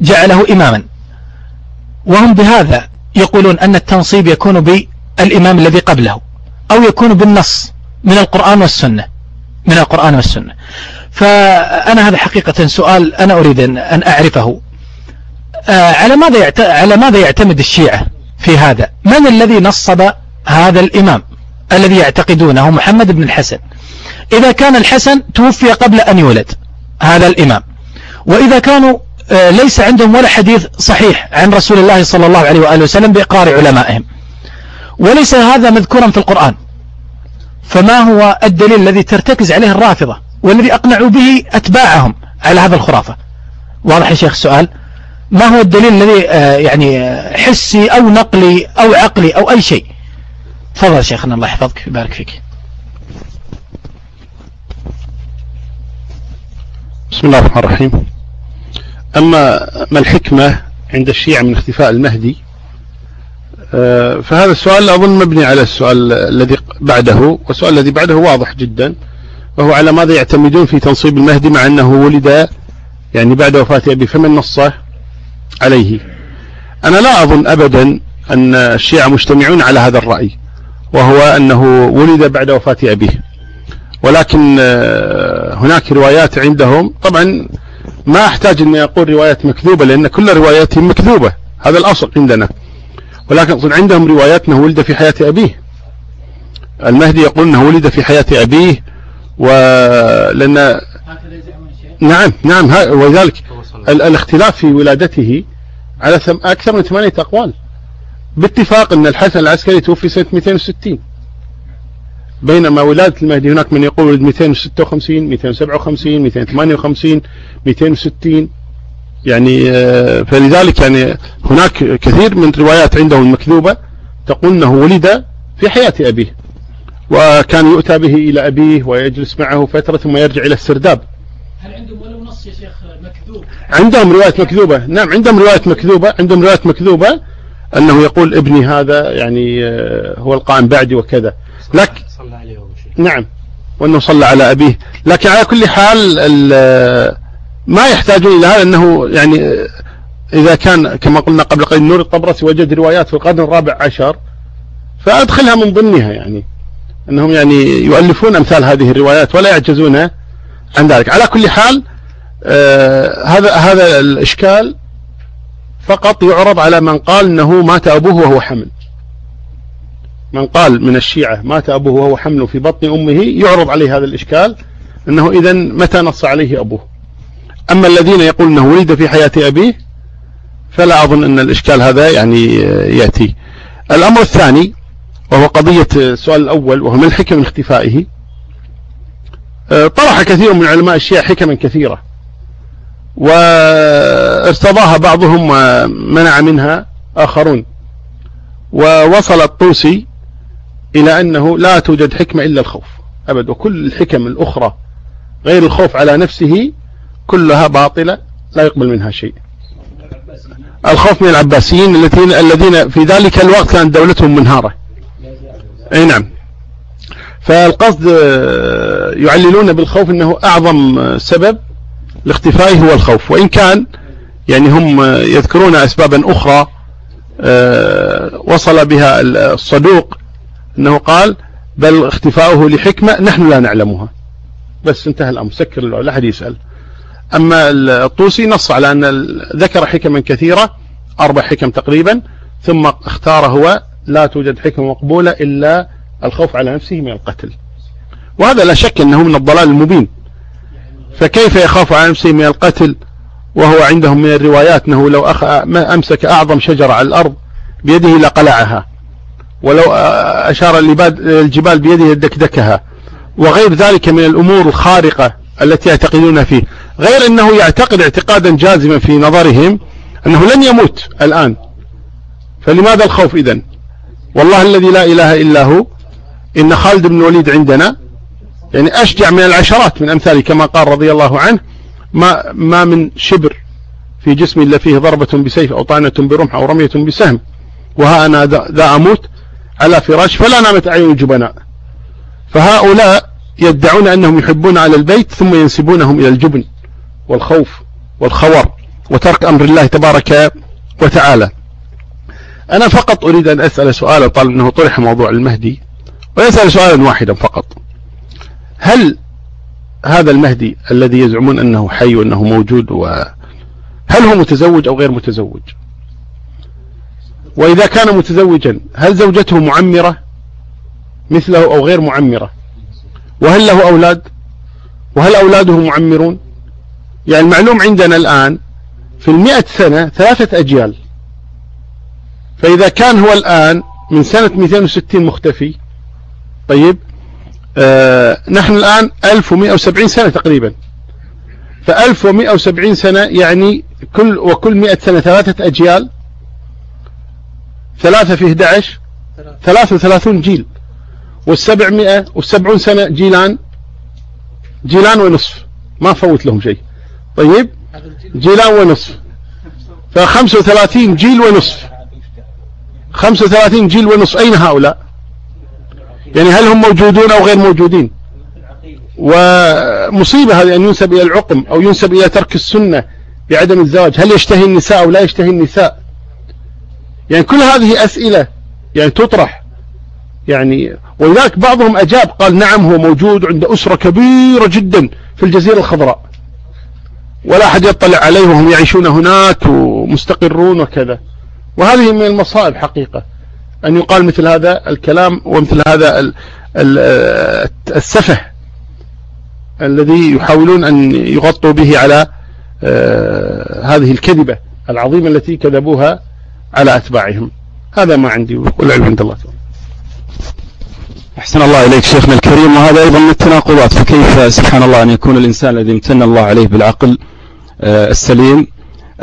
جعله إماما. وهم بهذا يقولون أن التنصيب يكون بالإمام الذي قبله أو يكون بالنص من القرآن والسنة من القرآن والسنة. فأنا هذا حقيقة سؤال أنا أريد أن أعرفه. آه، على ماذا على ماذا يعتمد الشيعة في هذا؟ من الذي نصب هذا الإمام؟ الذي يعتقدونه محمد بن الحسن. إذا كان الحسن توفي قبل أن يولد هذا الإمام. وإذا كانوا آه، ليس عندهم ولا حديث صحيح عن رسول الله صلى الله عليه وآله وسلم بإقرار علمائهم. وليس هذا مذكورا في القرآن. فما هو الدليل الذي ترتكز عليه الرافضة والذي أقنعوا به أتباعهم على هذا الخرافة؟ واضح يا شيخ السؤال. ما هو الدليل الذي آه، يعني آه، حسي أو نقلي أو عقلي أو أي شيء؟ تفضل شيخنا الله يحفظك ويبارك فيك. بسم الله الرحمن الرحيم. أما ما الحكمة عند الشيعة من اختفاء المهدي؟ آه، فهذا السؤال أظن مبني على السؤال الذي بعده والسؤال الذي بعده واضح جدا وهو على ماذا يعتمدون في تنصيب المهدي مع أنه ولد يعني بعد وفاة أبي فمن نصه عليه؟ أنا لا أظن أبدا أن الشيعة مجتمعون على هذا الرأي. وهو أنه ولد بعد وفاة أبيه. ولكن آه، هناك روايات عندهم. طبعا ما أحتاج أن أقول روايات مكذوبة لأن كل رواياتهم مكذوبة. هذا الأصل عندنا. ولكن عندهم روايات أنه ولد في حياة أبيه. المهدي يقول أنه ولد في حياة أبيه ولأن نعم نعم ولذلك الاختلاف في ولادته على أكثر من ثمانية أقوال. باتفاق أن الحسن العسكري توفي سنة 260 بينما ولادة المهدي هناك من يقول ولد 256 257 258 260 يعني آه، فلذلك يعني هناك كثير من روايات عندهم المكذوبة تقول أنه ولد في حياة أبيه وكان يؤتى به إلى أبيه ويجلس معه فترة ثم يرجع إلى السرداب. هل عندهم ولو نص يا شيخ مكذوب؟ عندهم رواية مكذوبة. نعم عندهم رواية مكذوبة عندهم رواية مكذوبة. أنه يقول ابني هذا يعني آه، هو القائم بعدي وكذا. لك صلى عليه نعم. وأنه صلى على أبيه. لكن على كل حال ما يحتاجون إلى هذا أنه يعني آه، إذا كان كما قلنا قبل قليل نور الطبرسي وجد روايات في القرن الرابع عشر فأدخلها من ضمنها يعني. أنهم يعني يؤلفون أمثال هذه الروايات ولا يعجزون عن ذلك. على كل حال آه هذا هذا الإشكال فقط يعرض على من قال أنه مات أبوه وهو حمل. من قال من الشيعة مات أبوه وهو حمل في بطن أمه يعرض عليه هذا الإشكال أنه إذا متى نص عليه أبوه. أما الذين يقول أنه ولد في حياة أبيه فلا أظن أن الإشكال هذا يعني يأتي. الأمر الثاني وهو قضية السؤال الأول وهو من الحكم اختفائه. آه، طرح كثير من علماء الشيعة حكما كثيرة. وارتضاها بعضهم ومنع منها آخرون. ووصل الطوسي إلى أنه لا توجد حكمة إلا الخوف أبد وكل الحكم الأخرى غير الخوف على نفسه كلها باطلة لا يقبل منها شيء. الخوف من العباسيين الذين في ذلك الوقت كانت دولتهم منهارة. أي نعم. فالقصد آه، يعللون بالخوف إنه أعظم سبب لاختفائه هو الخوف. وإن كان يعني هم يذكرون اسبابا أخرى آه، وصل بها الصدوق أنه قال بل اختفاؤه لحكمة نحن لا نعلمها. بس انتهى الأمر. سكر لا أحد يسأل. أما الطوسي نص على أن ذكر حكما كثيرة أربع حكم تقريبا ثم اختار هو لا توجد حكمة مقبولة إلا الخوف على نفسه من القتل. وهذا لا شك أنه من الضلال المبين. فكيف يخاف على نفسه من القتل وهو عندهم من الروايات أنه لو أخ... أمسك أعظم شجرة على الأرض بيده لقلعها ولو أشار الجبال بيده لدكدكها وغير ذلك من الأمور الخارقة التي يعتقدون فيه غير أنه يعتقد اعتقادا جازما في نظرهم أنه لن يموت الآن فلماذا الخوف إذن؟ والله الذي لا إله إلا هو إن خالد بن الوليد عندنا يعني أشجع من العشرات من أمثاله كما قال رضي الله عنه ما, ما من شبر في جسمي إلا فيه ضربة بسيف أو طعنة برمح أو رمية بسهم وها أنا ذا أموت على فراش فلا نامت أعين الجبناء فهؤلاء يدعون أنهم يحبون على البيت ثم ينسبونهم إلى الجبن والخوف والخور وترك أمر الله تبارك وتعالى. أنا فقط أريد أن أسأل سؤالا طالب أنه طرح موضوع المهدي ويسأل سؤالا واحدا فقط. هل هذا المهدي الذي يزعمون أنه حي وأنه موجود هل هو متزوج أو غير متزوج؟ وإذا كان متزوجا هل زوجته معمرة مثله أو غير معمرة؟ وهل له أولاد؟ وهل أولاده معمرون؟ يعني المعلوم عندنا الآن في المئة سنة ثلاثة أجيال. فإذا كان هو الآن من سنة 260 مختفي طيب نحن الآن 1170 سنة تقريبا. ف 1170 سنة يعني كل وكل 100 سنة ثلاثة أجيال. ثلاثة في 11 33 جيل. والسبعمائة والسبعون سنة جيلان. جيلان ونصف. ما فوت لهم شيء. طيب؟ جيلان ونصف. فخمسة وثلاثين جيل ونصف. 35 جيل ونصف. أين هؤلاء؟ يعني هل هم موجودون أو غير موجودين؟ ومصيبة هذه أن ينسب إلى العقم أو ينسب إلى ترك السنة بعدم الزواج. هل يشتهي النساء أو لا يشتهي النساء؟ يعني كل هذه أسئلة يعني تطرح. يعني ولذلك بعضهم أجاب قال نعم هو موجود عند أسرة كبيرة جدا في الجزيرة الخضراء. ولا أحد يطلع عليه وهم يعيشون هناك ومستقرون وكذا. وهذه من المصائب حقيقة. أن يقال مثل هذا الكلام ومثل هذا السفه الذي يحاولون أن يغطوا به على آه، هذه الكذبة العظيمة التي كذبوها على أتباعهم. هذا ما عندي والعلم عند الله. أحسن الله إليك شيخنا الكريم. وهذا أيضا من التناقضات فكيف سبحان الله أن يكون الإنسان الذي امتن الله عليه بالعقل آه، السليم؟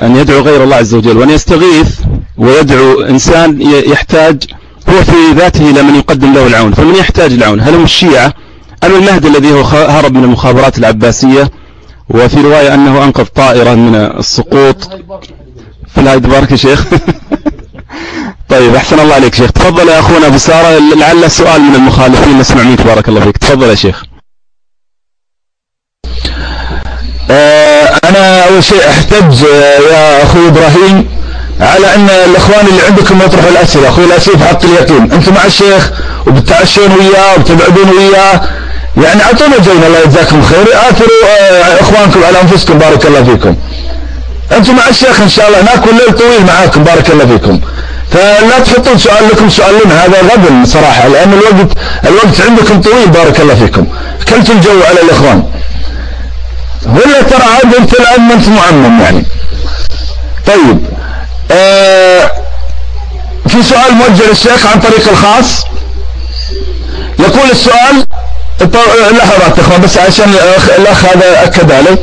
أن يدعو غير الله عز وجل وأن يستغيث ويدعو إنسان يحتاج هو في ذاته إلى من يقدم له العون فمن يحتاج العون؟ هل هم الشيعة أم المهدي الذي هو هرب من المخابرات العباسية؟ وفي رواية أنه أنقذ طائرة من السقوط. في الهايد بارك يا شيخ. طيب أحسن الله عليك شيخ. تفضل يا أخونا أبو سارة لعل سؤال من المخالفين نسمع منك بارك الله فيك. تفضل يا شيخ. أنا أول شيء أحتج يا أخوي إبراهيم على أن الإخوان اللي عندكم يطرحوا الأسئلة. أخوي الأسئلة في حق اليقين. أنتم مع الشيخ وبتعشون وياه وبتبعدون وياه. يعني أعطونا جينا الله يجزاكم خير. آثروا آه، إخوانكم على أنفسكم بارك الله فيكم. أنتم مع الشيخ إن شاء الله. ناكل ليل طويل معاكم بارك الله فيكم. فلا تحطون سؤال لكم سؤال لنا هذا غبن صراحة لأن الوقت الوقت عندكم طويل بارك الله فيكم. كلت الجو على الإخوان. ولا ترى عاد انت الآن ما أنت معمم يعني. طيب آه في سؤال موجه للشيخ عن طريق الخاص. يقول السؤال لحظات اخوان بس عشان الاخ هذا أكد علي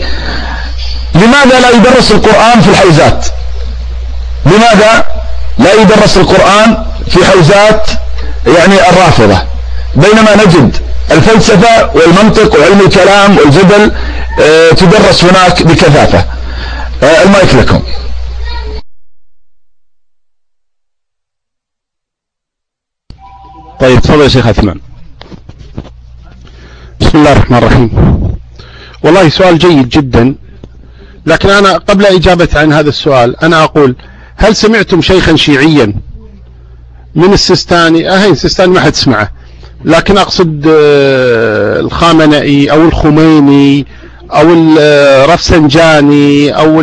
لماذا لا يدرس القرآن في الحوزات لماذا لا يدرس القرآن في حوزات يعني الرافضة؟ بينما نجد الفلسفة والمنطق وعلم الكلام والجدل تدرس هناك بكثافة. آه، المايك لكم. طيب تفضل يا شيخ عثمان. بسم الله الرحمن الرحيم. والله سؤال جيد جدا لكن أنا قبل إجابة عن هذا السؤال أنا أقول هل سمعتم شيخا شيعيا؟ من السيستاني أهين السيستاني ما حد سمعه لكن أقصد آه، الخامنئي أو الخميني أو الرفسنجاني أو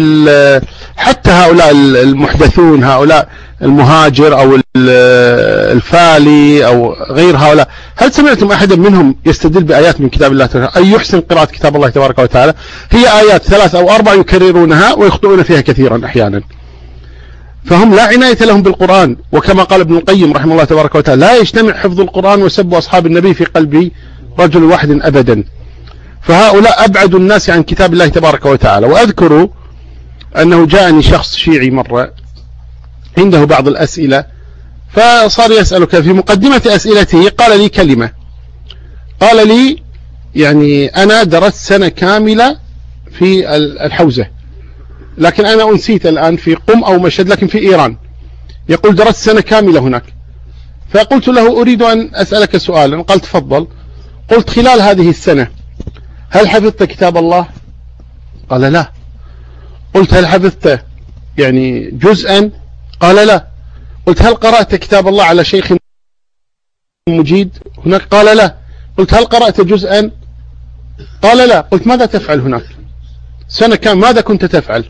حتى هؤلاء المحدثون هؤلاء المهاجر أو الفالي أو غير هؤلاء. هل سمعتم أحدا منهم يستدل بآيات من كتاب الله تعالى؟ أي يحسن قراءة كتاب الله تبارك وتعالى؟ هي آيات ثلاث أو أربع يكررونها ويخطئون فيها كثيرا أحيانا. فهم لا عناية لهم بالقرآن وكما قال ابن القيم رحمه الله تبارك وتعالى لا يجتمع حفظ القرآن وسب أصحاب النبي في قلب رجل واحد أبدا. فهؤلاء أبعد الناس عن كتاب الله تبارك وتعالى. وأذكر أنه جاءني شخص شيعي مرة عنده بعض الأسئلة فصار يسألك في مقدمة أسئلته قال لي كلمة. قال لي يعني أنا درست سنة كاملة في الحوزة لكن أنا أنسيت الآن في قم أو مشهد لكن في إيران. يقول درست سنة كاملة هناك. فقلت له أريد أن أسألك سؤالا. قال تفضل. قلت خلال هذه السنة هل حفظت كتاب الله؟ قال لا. قلت هل حفظت يعني جزءا؟ قال لا. قلت هل قرأت كتاب الله على شيخ مجيد؟ هناك قال لا. قلت هل قرأت جزءا؟ قال لا. قلت ماذا تفعل هناك؟ سنة كان ماذا كنت تفعل؟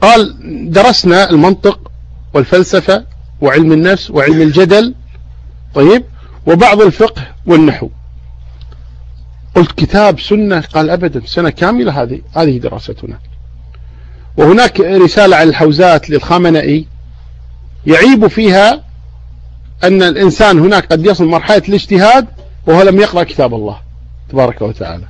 قال درسنا المنطق والفلسفة وعلم النفس وعلم الجدل. طيب. وبعض الفقه والنحو. قلت كتاب سنة قال أبدا سنة كاملة هذه هذه دراستنا. وهناك رسالة عن الحوزات للخامنئي يعيب فيها أن الإنسان هناك قد يصل مرحلة الاجتهاد وهو لم يقرأ كتاب الله تبارك وتعالى.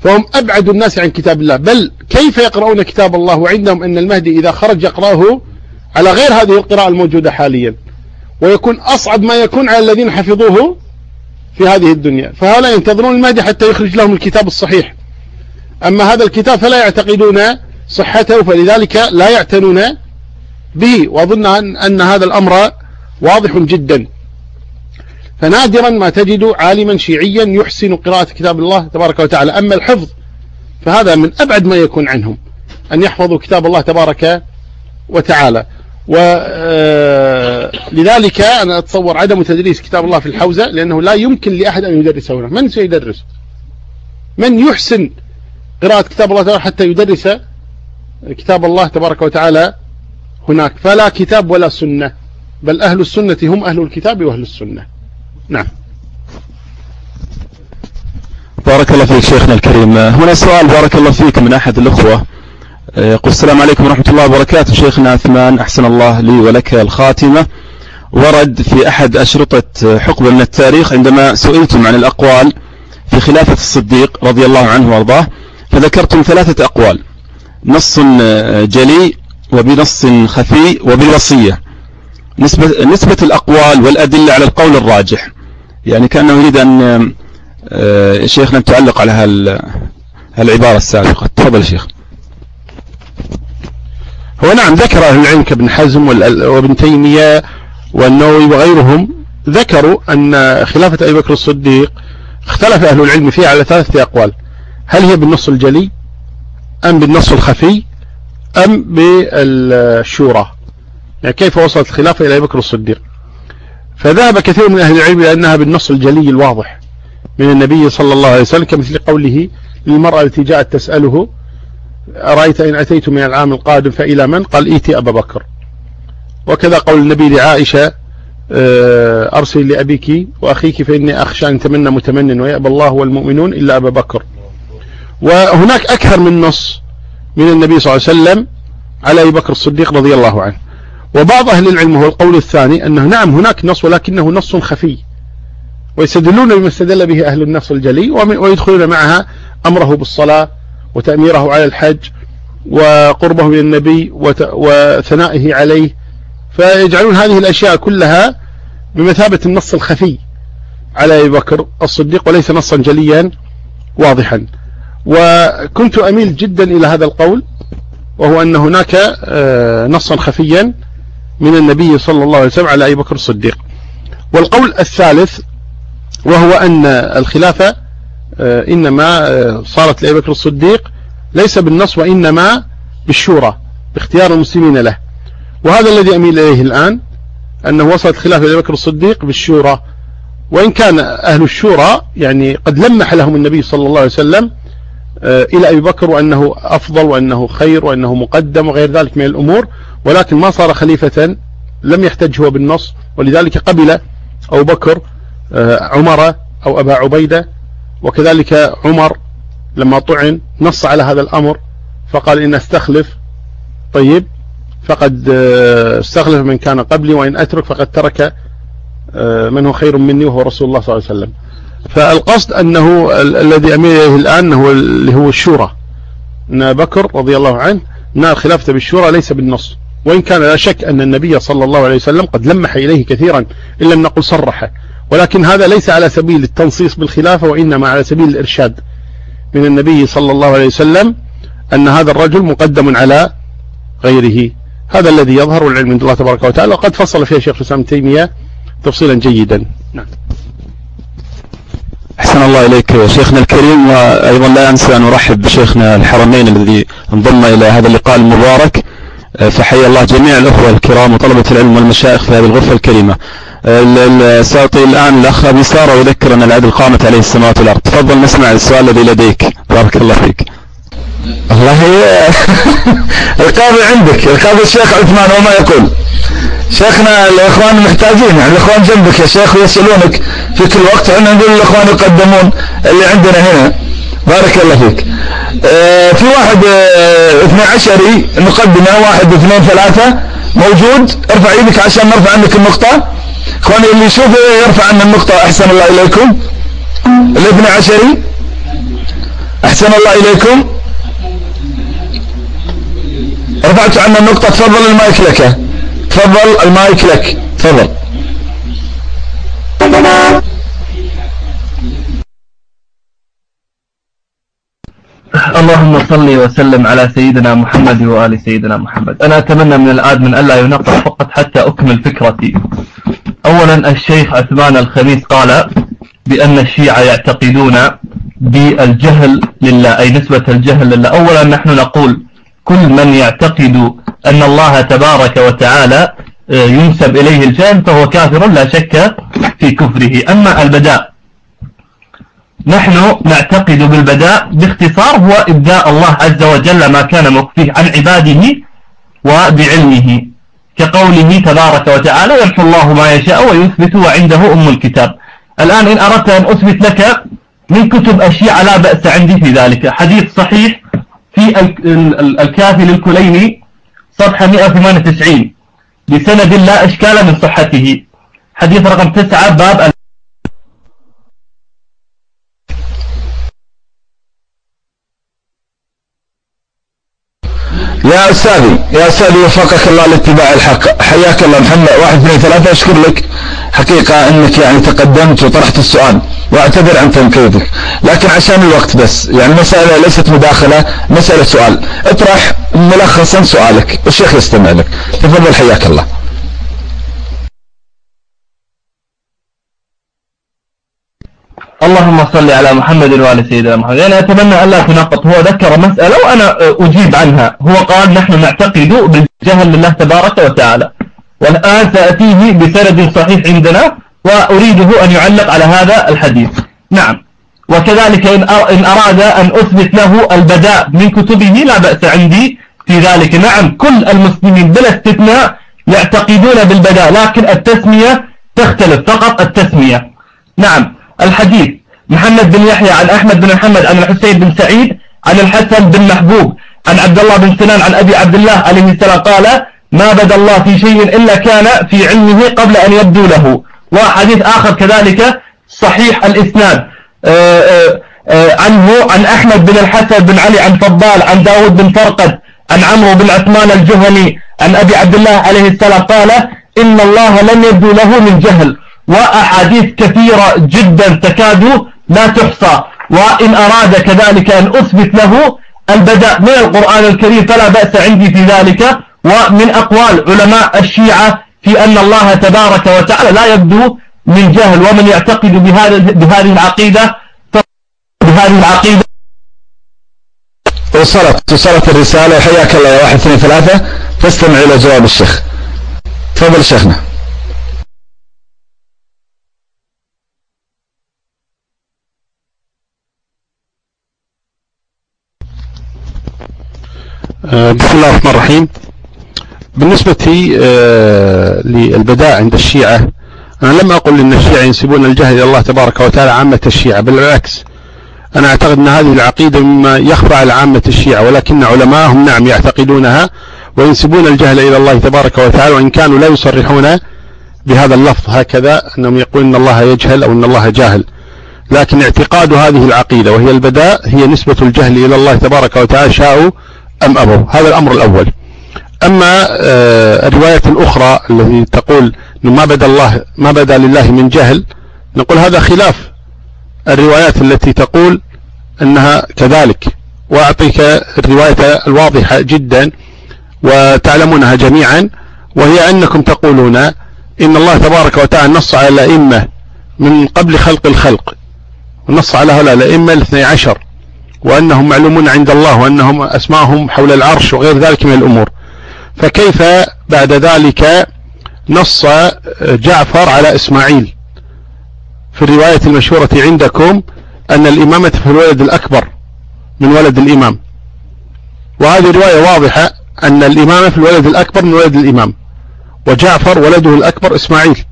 فهم أبعد الناس عن كتاب الله. بل كيف يقرؤون كتاب الله وعندهم أن المهدي إذا خرج يقرأه على غير هذه القراءة الموجودة حاليا؟ ويكون أصعب ما يكون على الذين حفظوه في هذه الدنيا. فهؤلاء ينتظرون المهدي حتى يخرج لهم الكتاب الصحيح. أما هذا الكتاب فلا يعتقدون صحته فلذلك لا يعتنون به وأظن أن هذا الأمر واضح جدا. فنادرا ما تجد عالما شيعيا يحسن قراءة كتاب الله تبارك وتعالى. أما الحفظ فهذا من أبعد ما يكون عنهم أن يحفظوا كتاب الله تبارك وتعالى. ولذلك آه، أنا أتصور عدم تدريس كتاب الله في الحوزة لأنه لا يمكن لأحد أن يدرسه هنا. من سيدرس؟ من يحسن قراءة كتاب الله تعالى حتى يدرس كتاب الله تبارك وتعالى هناك؟ فلا كتاب ولا سنة بل أهل السنة هم أهل الكتاب وأهل السنة. نعم. بارك الله فيك شيخنا الكريم. هنا سؤال بارك الله فيك من أحد الأخوة. يقول السلام عليكم ورحمة الله وبركاته. شيخنا عثمان أحسن الله لي ولك الخاتمة. ورد في أحد أشرطة حقبة من التاريخ عندما سئلتم عن الأقوال في خلافة الصديق رضي الله عنه وأرضاه فذكرتم ثلاثة أقوال. نص جلي وبنص خفي وبالوصية نسبة, نسبة الأقوال والأدلة على القول الراجح. يعني كأنه يريد أن آه، شيخنا تعلق على هالعبارة السابقة. تفضل شيخ. هو نعم ذكر أهل العلم كابن حزم وابن تيمية والنووي وغيرهم ذكروا أن خلافة أبي بكر الصديق اختلف أهل العلم فيها على ثلاثة أقوال. هل هي بالنص الجلي أم بالنص الخفي أم بالشورى؟ يعني كيف وصلت الخلافة إلى أبي بكر الصديق؟ فذهب كثير من أهل العلم لأنها بالنص الجلي الواضح من النبي صلى الله عليه وسلم كمثل قوله للمرأة التي جاءت تسأله أرأيت إن أتيت من العام القادم فإلى من؟ قال إيتي أبا بكر. وكذا قول النبي لعائشة آه، أرسل لأبيك وأخيك فإني أخشى أن تمنى متمن ويأبى الله والمؤمنون إلا أبا بكر. وهناك أكثر من نص من النبي صلى الله عليه وسلم على أبي بكر الصديق رضي الله عنه. وبعض أهل العلم هو القول الثاني أنه نعم هناك نص ولكنه نص خفي. ويستدلون بما استدل به أهل النص الجلي ويدخلون معها أمره بالصلاة وتأميره على الحج وقربه من النبي وثنائه عليه فيجعلون هذه الأشياء كلها بمثابة النص الخفي على أبي بكر الصديق وليس نصا جليا واضحا. وكنت أميل جدا إلى هذا القول وهو أن هناك آه، نصا خفيا من النبي صلى الله عليه وسلم على أبي بكر الصديق. والقول الثالث وهو أن الخلافة إنما آه، صارت لأبي بكر الصديق ليس بالنص وإنما بالشورى باختيار المسلمين له. وهذا الذي أميل إليه الآن أنه وصلت خلافة لأبي بكر الصديق بالشورى. وإن كان أهل الشورى يعني قد لمح لهم النبي صلى الله عليه وسلم آه، إلى أبي بكر وأنه أفضل وأنه خير وأنه مقدم وغير ذلك من الأمور ولكن ما صار خليفة لم يحتج هو بالنص. ولذلك قبل أبو بكر عمر أو أبا عبيدة وكذلك عمر لما طعن نص على هذا الأمر فقال إن أستخلف طيب فقد آه، استخلف من كان قبلي وإن أترك فقد ترك آه، من هو خير مني وهو رسول الله صلى الله عليه وسلم. فالقصد أنه الذي أمير إليه الآن هو اللي هو الشورى. أن بكر رضي الله عنه نال خلافته بالشورى ليس بالنص. وإن كان لا شك أن النبي صلى الله عليه وسلم قد لمح إليه كثيرا إن لم نقل صرحه ولكن هذا ليس على سبيل التنصيص بالخلافة وإنما على سبيل الإرشاد من النبي صلى الله عليه وسلم أن هذا الرجل مقدم على غيره. هذا الذي يظهر العلم عند الله تبارك وتعالى. وقد فصل فيها شيخ الإسلام تيمية تفصيلا جيدا. نعم. أحسن الله إليك شيخنا الكريم. وأيضا لا أنسى أن أرحب بشيخنا الحرمين الذي انضم إلى هذا اللقاء المبارك. فحيا الله جميع الأخوة الكرام وطلبة العلم والمشايخ في هذه الغرفة الكريمة. سأعطي الآن الأخ أبي سارة ويذكر أن العدل قامت عليه السماوات والأرض. تفضل نسمع السؤال الذي لديك. بارك الله فيك. والله القاضي عندك القاضي الشيخ عثمان وما يقول. شيخنا الإخوان محتاجين يعني الإخوان جنبك يا شيخ ويسألونك. في كل وقت إحنا نقول الإخوان يقدمون اللي عندنا هنا. بارك الله فيك. آه في واحد آه اثنى عشري مقدمة واحد اثنين ثلاثة موجود. ارفع إيدك عشان نرفع عنك النقطة. اخواني اللي يشوف يرفع عنا النقطة أحسن الله إليكم. الاثنى عشري. أحسن الله إليكم. رفعت عنا النقطة تفضل المايك لك. تفضل المايك لك. تفضل. اللهم صل وسلم على سيدنا محمد وآل سيدنا محمد. أنا أتمنى من الآن من ألا ينقص فقط حتى أكمل فكرتي. أولا الشيخ عثمان الخميس قال بأن الشيعة يعتقدون بالجهل لله أي نسبة الجهل لله. أولا نحن نقول كل من يعتقد أن الله تبارك وتعالى آه، ينسب إليه الجهل فهو كافر لا شك في كفره. أما البداء نحن نعتقد بالبداء باختصار هو إبداء الله عز وجل ما كان مخفيه عن عباده وبعلمه كقوله تبارك وتعالى يمحو الله ما يشاء ويثبت وعنده أم الكتاب. الآن إن أردت أن أثبت لك من كتب الشيعة لا بأس عندي في ذلك. حديث صحيح في الكافي للكليني صفحة 198 بسند لا إشكال من صحته. حديث رقم 9 باب يا أستاذي يا أستاذي وفقك الله لاتباع الحق. حياك الله. محمد واحد اثنين ثلاثة أشكر لك. حقيقة أنك يعني تقدمت وطرحت السؤال وأعتذر عن تنقيضك لكن عشان الوقت بس يعني مسألة ليست مداخلة مسألة سؤال. اطرح ملخصا سؤالك الشيخ يستمع لك. تفضل حياك الله. اللهم صل على محمد وعلى سيدنا محمد. أنا أتمنى أن لا تنقط هو ذكر مسألة وأنا أجيب عنها. هو قال نحن نعتقد بالجهل لله تبارك وتعالى. والآن سأتيه بسند صحيح عندنا وأريده أن يعلق على هذا الحديث. نعم. وكذلك إن أراد أن أثبت له البداء من كتبه لا بأس عندي في ذلك. نعم. كل المسلمين بلا استثناء يعتقدون بالبداء لكن التسمية تختلف. فقط التسمية. نعم. الحديث محمد بن يحيى عن أحمد بن محمد عن الحسين بن سعيد عن الحسن بن محبوب عن عبد الله بن سنان عن أبي عبد الله عليه السلام قال ما بدا الله في شيء إلا كان في علمه قبل أن يبدو له. وحديث آخر كذلك صحيح الإسناد. آه، آه، آه، عنه عن أحمد بن الحسن بن علي عن فضال عن داود بن فرقد عن عمرو بن عثمان الجهني عن أبي عبد الله عليه السلام قال إن الله لم يبدو له من جهل. وأحاديث كثيرة جدا تكاد لا تحصى وإن أراد كذلك أن أثبت له البداء من القرآن الكريم فلا بأس عندي في ذلك. ومن أقوال علماء الشيعة في أن الله تبارك وتعالى لا يبدو من جهل ومن يعتقد بهذه العقيدة بهذه العقيدة. وصلت وصلت الرسالة. حياك الله يا واحد اثنين ثلاثة. فاستمع إلى جواب الشيخ. تفضل شيخنا آه، بسم الله الرحمن الرحيم. بالنسبة آه، للبداء عند الشيعة أنا لم أقل أن الشيعة ينسبون الجهل إلى الله تبارك وتعالى عامة الشيعة بالعكس أنا أعتقد أن هذه العقيدة مما يخفى على عامة الشيعة ولكن علماءهم نعم يعتقدونها وينسبون الجهل إلى الله تبارك وتعالى وإن كانوا لا يصرحون بهذا اللفظ هكذا أنهم يقولون أن الله يجهل أو أن الله جاهل. لكن اعتقاد هذه العقيدة وهي البداء هي نسبة الجهل إلى الله تبارك وتعالى شاءوا أم أبوا هذا الأمر الأول. أما آه، الرواية الأخرى التي تقول ما بدا الله ما بدا لله من جهل نقول هذا خلاف. الروايات التي تقول أنها كذلك. وأعطيك الرواية الواضحة جدا وتعلمونها جميعا وهي أنكم تقولون إن الله تبارك وتعالى نص على الأئمة من قبل خلق الخلق ونص على هؤلاء الأئمة الاثني عشر. وأنهم معلومون عند الله وأنهم أسماءهم حول العرش وغير ذلك من الأمور. فكيف بعد ذلك نص جعفر على إسماعيل؟ في الرواية المشهورة عندكم أن الإمامة في الولد الأكبر من ولد الإمام. وهذه رواية واضحة أن الإمامة في الولد الأكبر من ولد الإمام وجعفر ولده الأكبر إسماعيل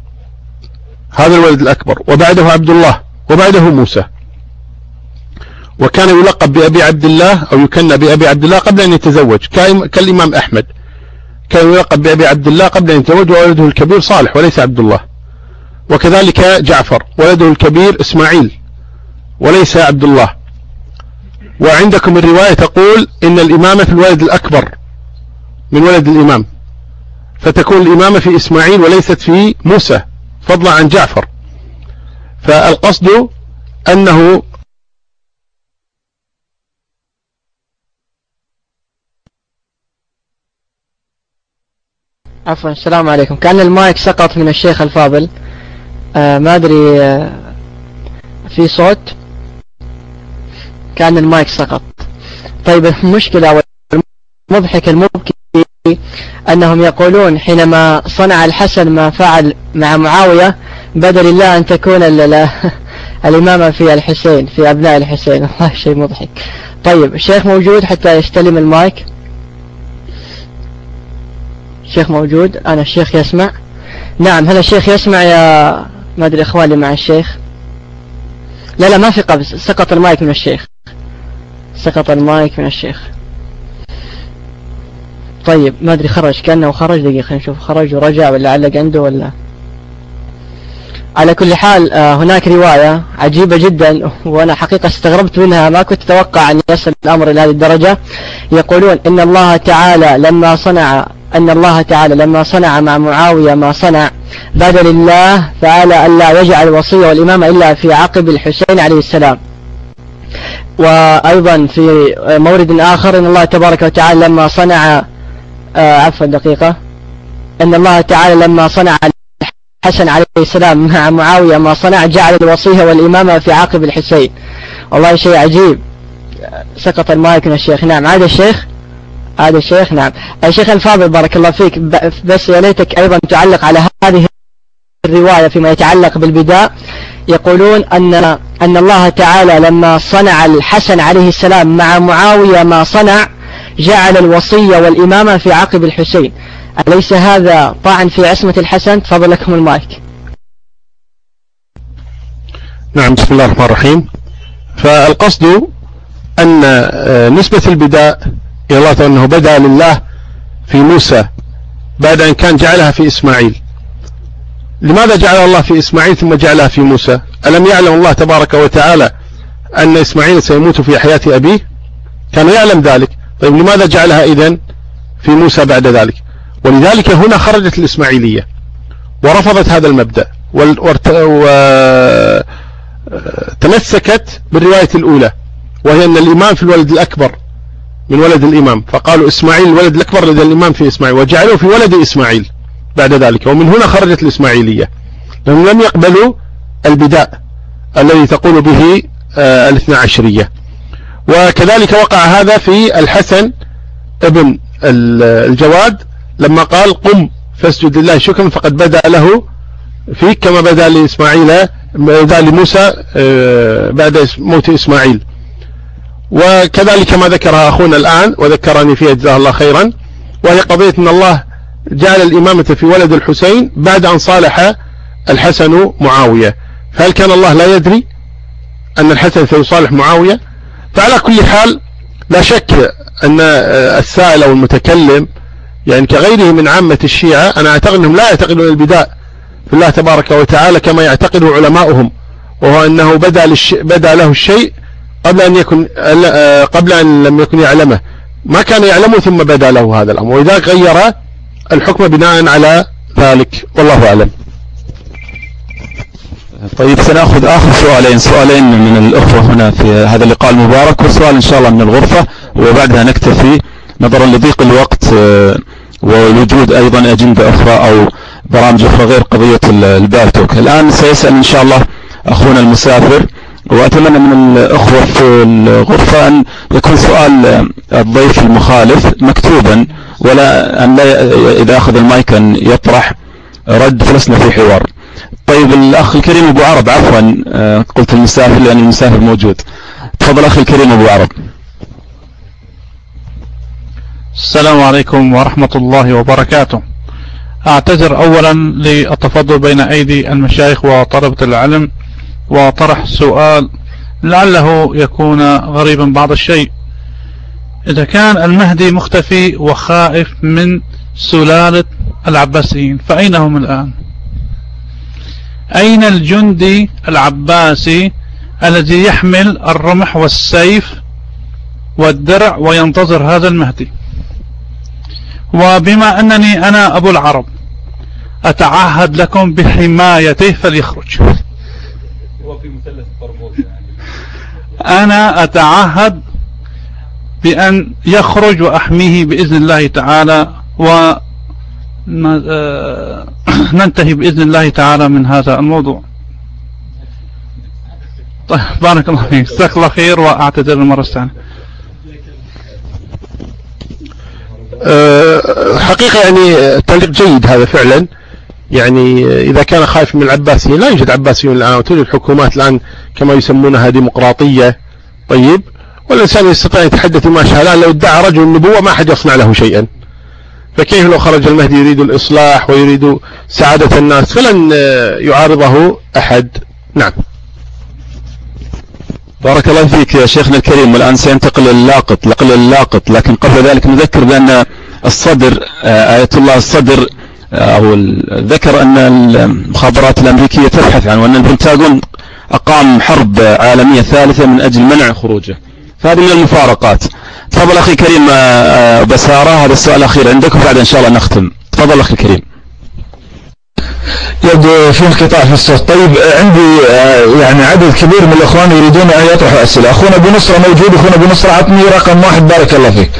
هذا الولد الأكبر وبعده عبد الله وبعده موسى. وكان يلقب بأبي عبد الله أو يكنى بأبي عبد الله قبل أن يتزوج كالإمام أحمد. كان يلقب بأبي عبد الله قبل أن يتزوج وولده الكبير صالح وليس عبد الله. وكذلك جعفر ولده الكبير إسماعيل وليس عبد الله. وعندكم الرواية تقول إن الإمامة في الولد الأكبر من ولد الإمام. فتكون الإمامة في إسماعيل وليست في موسى فضلا عن جعفر. فالقصد أنه عفوا السلام عليكم. كأن المايك سقط من الشيخ الفاضل. آه ما أدري آه في صوت؟ كأن المايك سقط. طيب المشكلة والمضحك المبكي أنهم يقولون حينما صنع الحسن ما فعل مع معاوية بدل الله أن تكون الإمامة في الحسين في أبناء الحسين. والله شيء مضحك. طيب الشيخ موجود حتى يستلم المايك. الشيخ موجود. أنا الشيخ يسمع. نعم هل الشيخ يسمع يا ما أدري إخواني مع الشيخ. لا لا ما في قبض. سقط المايك من الشيخ. سقط المايك من الشيخ. طيب ما أدري خرج كأنه خرج. دقيقة نشوف. خرج ورجع ولا علق عنده ولا؟ على كل حال آه، هناك رواية عجيبة جدا وأنا حقيقة استغربت منها ما كنت أتوقع أن يصل الأمر إلى هذه الدرجة. يقولون إن الله تعالى لما صنع أن الله تعالى لما صنع مع معاوية ما صنع بدل الله فعلى أن لا يجعل الوصية والإمامة إلا في عقب الحسين عليه السلام. وأيضا في مورد آخر أن الله تبارك وتعالى لما صنع آه، عفوا دقيقة. أن الله تعالى لما صنع الحسن عليه السلام مع معاوية ما صنع جعل الوصية والإمامة في عقب الحسين. والله شيء عجيب. سقط المايك من الشيخ. نعم هذا الشيخ هذا الشيخ نعم. الشيخ الفاضل بارك الله فيك. بس يا ليتك أيضا تعلق على هذه الرواية فيما يتعلق بالبداء. يقولون أن أن الله تعالى لما صنع الحسن عليه السلام مع معاوية ما صنع جعل الوصية والإمامة في عقب الحسين. أليس هذا طعن في عصمة الحسن؟ تفضل لكم المايك. نعم بسم الله الرحمن الرحيم. فالقصد أن آه، نسبة البداء إلى الله أنه بدأ لله في موسى بعد أن كان جعلها في إسماعيل. لماذا جعل الله في إسماعيل ثم جعلها في موسى؟ ألم يعلم الله تبارك وتعالى أن إسماعيل سيموت في حياة أبيه؟ كان يعلم ذلك. طيب لماذا جعلها إذن في موسى بعد ذلك؟ ولذلك هنا خرجت الإسماعيلية ورفضت هذا المبدأ وتمسكت بالرواية الأولى وهي أن الإمام في الولد الأكبر من ولد الإمام فقالوا إسماعيل الولد الأكبر لدى الإمام في إسماعيل وجعلوه في ولد إسماعيل بعد ذلك ومن هنا خرجت الإسماعيلية. لأنهم لم يقبلوا البداء الذي تقول به آه، الاثنى عشرية. وكذلك وقع هذا في الحسن ابن الجواد لما قال قم فاسجد لله شكرا فقد بدأ له فيك كما بدأ لإسماعيل بدأ لموسى آه، بعد موت إسماعيل. وكذلك ما ذكرها أخونا الآن وذكرني فيها جزاه الله خيرا وهي قضية أن الله جعل الإمامة في ولد الحسين بعد أن صالح الحسن معاوية. فهل كان الله لا يدري أن الحسن سيصالح معاوية؟ فعلى كل حال لا شك أن السائل أو المتكلم يعني كغيره من عامة الشيعة أنا أعتقد أنهم لا يعتقدون البداء في الله تبارك وتعالى كما يعتقد علماؤهم وهو أنه بدأ, بدأ له الشيء قبل أن يكن قبل أن لم يكن يعلمه. ما كان يعلمه ثم بدا له هذا الأمر وإذا غير الحكم بناء على ذلك والله أعلم. طيب سنأخذ آخر سؤالين سؤالين من الأخوة هنا في هذا اللقاء المبارك وسؤال إن شاء الله من الغرفة وبعدها نكتفي نظرا لضيق الوقت آه، ووجود أيضا أجندة أخرى أو برامج أخرى غير قضية البالتوك. الآن سيسأل إن شاء الله أخونا المسافر وأتمنى من الأخوة في الغرفة أن يكون سؤال الضيف المخالف مكتوبا ولا أن لا إذا أخذ المايك أن يطرح رد فلسنا في حوار. طيب الأخ الكريم أبو عرب عفوا آه، قلت المسافر لأن المسافر موجود. تفضل أخي الكريم أبو عرب. السلام عليكم ورحمة الله وبركاته. أعتذر أولا للتفضل بين أيدي المشايخ وطلبة العلم وطرح سؤال لعله يكون غريبا بعض الشيء. إذا كان المهدي مختفي وخائف من سلالة العباسيين فأين هم الآن؟ أين الجندي العباسي الذي يحمل الرمح والسيف والدرع وينتظر هذا المهدي؟ وبما أنني أنا أبو العرب أتعهد لكم بحمايته فليخرج. هو في مثلث يعني أنا أتعهد بأن يخرج وأحميه بإذن الله تعالى و آه، بإذن الله تعالى من هذا الموضوع. طيب بارك الله فيك. جزاك الله خير وأعتذر المرة الثانية أه حقيقة يعني تعليق جيد هذا فعلا. يعني إذا كان خايف من العباسيين لا يوجد عباسيون الآن وتوجد حكومات الآن كما يسمونها ديمقراطية. طيب والإنسان يستطيع أن يتحدث ما شاء الآن لو ادعى رجل النبوة ما حد يصنع له شيئا. فكيف لو خرج المهدي يريد الإصلاح ويريد سعادة الناس؟ فلن يعارضه أحد. نعم. بارك الله فيك يا شيخنا الكريم والآن سينتقل اللاقط نقل اللاقط لكن قبل ذلك نذكر بأن الصدر آه، آية الله الصدر آه، أو ذكر أن المخابرات الأمريكية تبحث عنه وأن البنتاغون أقام حرب عالمية ثالثة من أجل منع خروجه. فهذه من المفارقات. تفضل أخي كريم آه، بسارة هذا السؤال الأخير عندك وبعد إن شاء الله نختم. تفضل أخي كريم يبدو في انقطاع في الصوت. طيب عندي آه، يعني عدد كبير من الإخوان يريدون أن يطرحوا أسئلة. أخونا أبو نصره موجود أخونا أبو نصره عطني رقم واحد بارك الله فيك.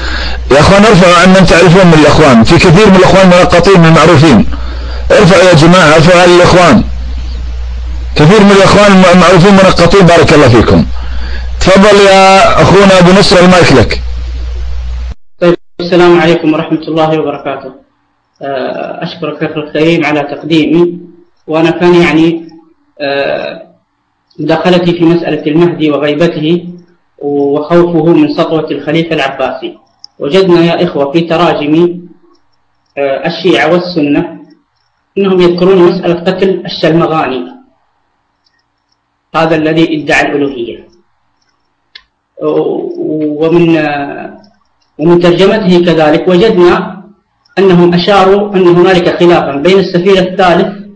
يا أخوان ارفعوا عن من تعرفون من الإخوان. في كثير من الإخوان منقطين من المعروفين. ارفعوا يا جماعة ارفعوا على الإخوان. كثير من الإخوان المعروفين منقطين بارك الله فيكم. تفضل يا أخونا أبو نصره المايك لك. طيب السلام عليكم ورحمة الله وبركاته. آه، أشكرك أخي الكريم على تقديمي. وأنا كان يعني آه، مداخلتي في مسألة المهدي وغيبته وخوفه من سطوة الخليفة العباسي. وجدنا يا إخوة في تراجم آه، الشيعة والسنة أنهم يذكرون مسألة قتل الشلمغاني. هذا الذي ادعى الألوهية. ومن ومن ترجمته كذلك وجدنا أنهم أشاروا أن هنالك خلافا بين السفير الثالث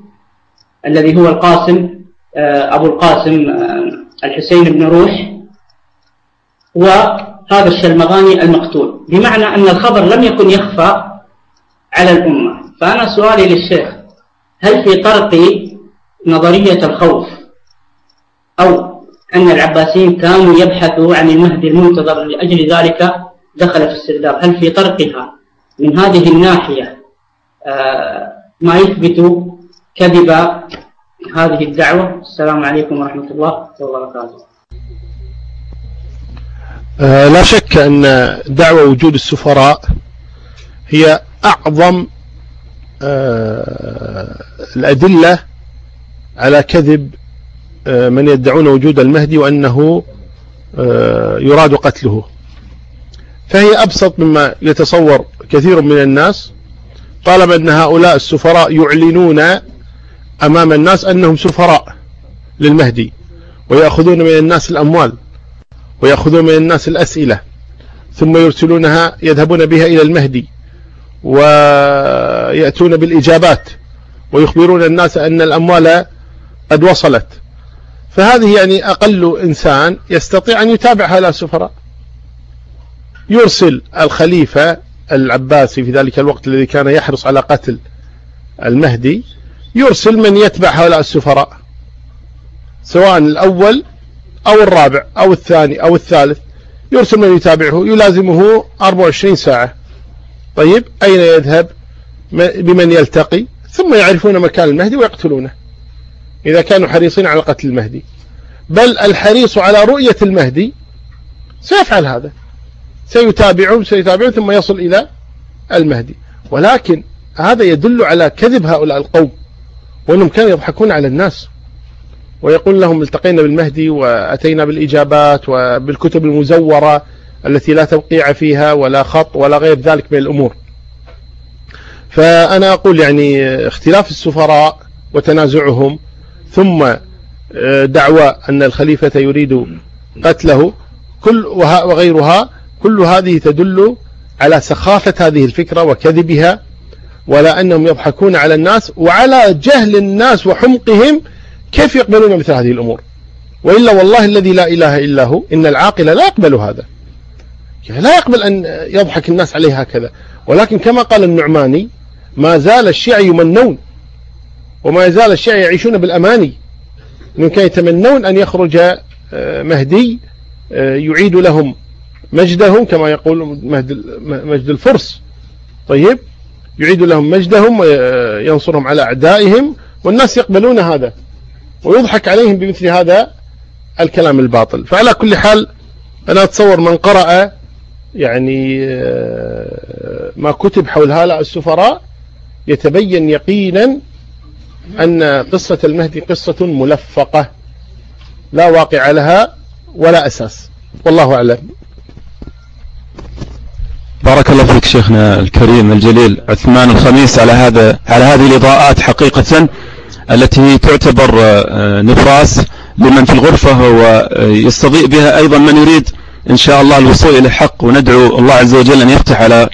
الذي هو القاسم آه، أبو القاسم آه، الحسين بن روح وهذا الشلمغاني المقتول. بمعنى أن الخبر لم يكن يخفى على الأمة. فأنا سؤالي للشيخ هل في طرق نظرية الخوف أو أن العباسيين كانوا يبحثوا عن المهدي المنتظر لأجل ذلك دخل في السرداب؟ هل في طرقها؟ من هذه الناحية آه، ما يثبت كذب هذه الدعوة. السلام عليكم ورحمة الله وبركاته. آه، لا شك أن دعوة وجود السفراء هي أعظم آه، الأدلة على كذب من يدعون وجود المهدي وأنه يراد قتله. فهي أبسط مما يتصور كثير من الناس طالما أن هؤلاء السفراء يعلنون أمام الناس أنهم سفراء للمهدي ويأخذون من الناس الأموال ويأخذون من الناس الأسئلة ثم يرسلونها يذهبون بها إلى المهدي ويأتون بالإجابات ويخبرون الناس أن الأموال قد وصلت. فهذه يعني أقل إنسان يستطيع أن يتابع هؤلاء السفراء. يرسل الخليفة العباسي في ذلك الوقت الذي كان يحرص على قتل المهدي يرسل من يتبع هؤلاء السفراء سواء الأول أو الرابع أو الثاني أو الثالث يرسل من يتابعه يلازمه 24 ساعة. طيب أين يذهب؟ بمن يلتقي؟ ثم يعرفون مكان المهدي ويقتلونه إذا كانوا حريصين على قتل المهدي. بل الحريص على رؤية المهدي سيفعل هذا. سيتابعهم سيتابعهم ثم يصل إلى المهدي. ولكن هذا يدل على كذب هؤلاء القوم وأنهم كانوا يضحكون على الناس. ويقول لهم التقينا بالمهدي وأتينا بالإجابات وبالكتب المزورة التي لا توقيع فيها ولا خط ولا غير ذلك من الأمور. فأنا أقول يعني اختلاف السفراء وتنازعهم ثم دعوى أن الخليفة يريد قتله كل وغيرها كل هذه تدل على سخافة هذه الفكرة وكذبها ولا أنهم يضحكون على الناس وعلى جهل الناس وحمقهم كيف يقبلون مثل هذه الأمور؟ وإلا والله الذي لا إله إلا هو إن العاقل لا يقبل هذا. لا يقبل أن يضحك الناس عليه هكذا. ولكن كما قال النعماني ما زال الشيعة يمنون وما يزال الشيعة يعيشون بالأماني. أنهم كانوا يتمنون أن يخرج آه، مهدي آه، يعيد لهم مجدهم كما يقول مجد الفرس. طيب يعيد لهم مجدهم وينصرهم على أعدائهم والناس يقبلون هذا ويضحك عليهم بمثل هذا الكلام الباطل. فعلى كل حال أنا أتصور من قرأ يعني آه، ما كتب حول هؤلاء السفراء يتبين يقينا أن قصة المهدي قصة ملفقة لا واقع لها ولا أساس. والله أعلم. بارك الله فيك شيخنا الكريم الجليل عثمان الخميس على هذا على هذه الإضاءات حقيقة التي تعتبر آه، نفاس لمن في الغرفة ويستضيء بها أيضا من يريد إن شاء الله الوصول إلى الحق. وندعو الله عز وجل أن يفتح على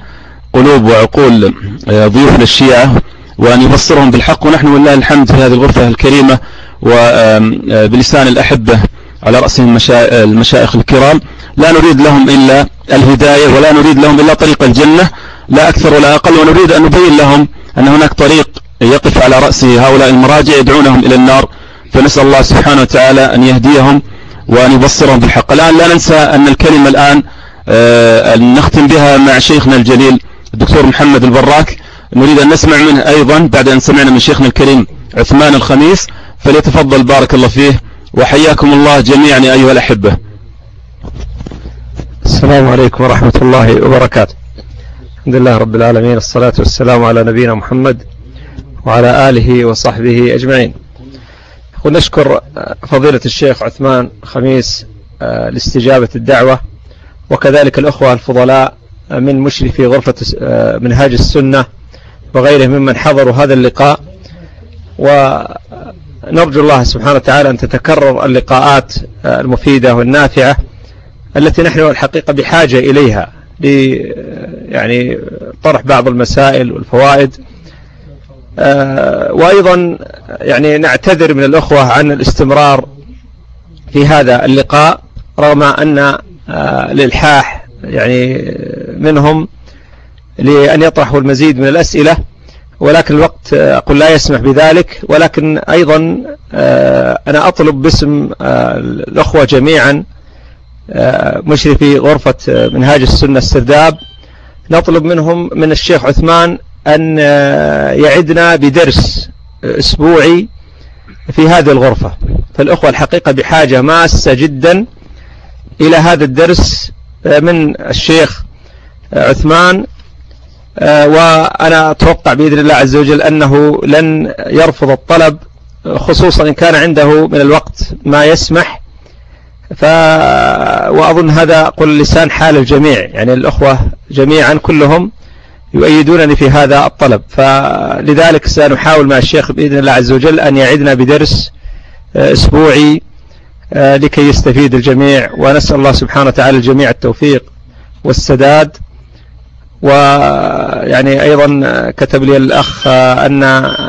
قلوب وعقول آه، ضيوفنا الشيعة وأن يبصرهم بالحق. ونحن والله الحمد في هذه الغرفة الكريمة وبلسان آه، الأحبة على رأسهم المشائخ الكرام. لا نريد لهم إلا الهداية ولا نريد لهم إلا طريق الجنة لا أكثر ولا أقل ونريد أن نبين لهم أن هناك طريق يقف على رأس هؤلاء المراجع يدعونهم إلى النار. فنسأل الله سبحانه وتعالى أن يهديهم وأن يبصرهم بالحق الآن لا ننسى أن الكلمة الآن آه، أن نختم بها مع شيخنا الجليل الدكتور محمد البراك. نريد أن نسمع منه أيضا بعد أن سمعنا من شيخنا الكريم عثمان الخميس. فليتفضل بارك الله فيه وحياكم الله جميعا يا أيها الأحبة. السلام عليكم ورحمة الله وبركاته. الحمد لله رب العالمين الصلاة والسلام على نبينا محمد وعلى آله وصحبه أجمعين. ونشكر فضيلة الشيخ عثمان خميس آه، لاستجابة الدعوة وكذلك الأخوة الفضلاء من مشرفي غرفة آه، منهاج السنة وغيرهم ممن حضروا هذا اللقاء. ونرجو الله سبحانه وتعالى أن تتكرر اللقاءات آه، المفيدة والنافعة. التي نحن الحقيقة بحاجة إليها يعني طرح بعض المسائل والفوائد. آه، وأيضا يعني نعتذر من الأخوة عن الاستمرار في هذا اللقاء رغم أن آه، الإلحاح يعني منهم لأن يطرحوا المزيد من الأسئلة ولكن الوقت أقول لا يسمح بذلك. ولكن أيضا آه، أنا أطلب باسم الأخوة جميعا مشرفي غرفة منهاج السنة السرداب. نطلب منهم من الشيخ عثمان أن يعدنا بدرس أسبوعي في هذه الغرفة. فالأخوة الحقيقة بحاجة ماسة جدا إلى هذا الدرس من الشيخ عثمان. وأنا أتوقع بإذن الله عز وجل أنه لن يرفض الطلب خصوصا إن كان عنده من الوقت ما يسمح. ف وأظن هذا قل لسان حال الجميع. يعني الأخوة جميعا كلهم يؤيدونني في هذا الطلب. فلذلك سنحاول مع الشيخ بإذن الله عز وجل أن يعدنا بدرس آه، أسبوعي آه، لكي يستفيد الجميع. ونسأل الله سبحانه وتعالى الجميع التوفيق والسداد. ويعني أيضا كتب لي الأخ آه، أن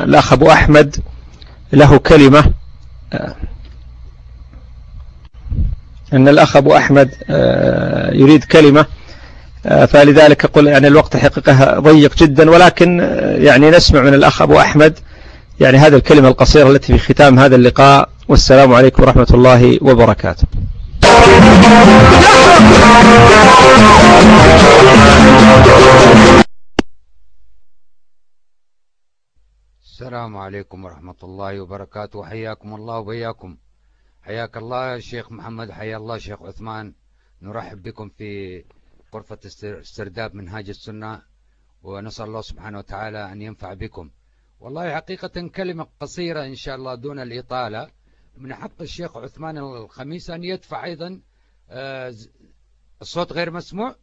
الأخ أبو أحمد له كلمة. أن الأخ أبو أحمد يريد كلمة آه، فلذلك أقول يعني الوقت حقيقة ضيق جدا ولكن آه، يعني نسمع من الأخ أبو أحمد يعني هذه الكلمة القصيرة التي في ختام هذا اللقاء. والسلام عليكم ورحمة الله وبركاته. السلام عليكم ورحمة الله وبركاته. حياكم الله وبياكم حياك الله شيخ محمد حيا الله شيخ عثمان. نرحب بكم في غرفة استرداد منهاج السنة ونسأل الله سبحانه وتعالى أن ينفع بكم. والله حقيقة كلمة قصيرة إن شاء الله دون الإطالة. من حق الشيخ عثمان الخميس أن يدفع أيضا آه، الصوت غير مسموع؟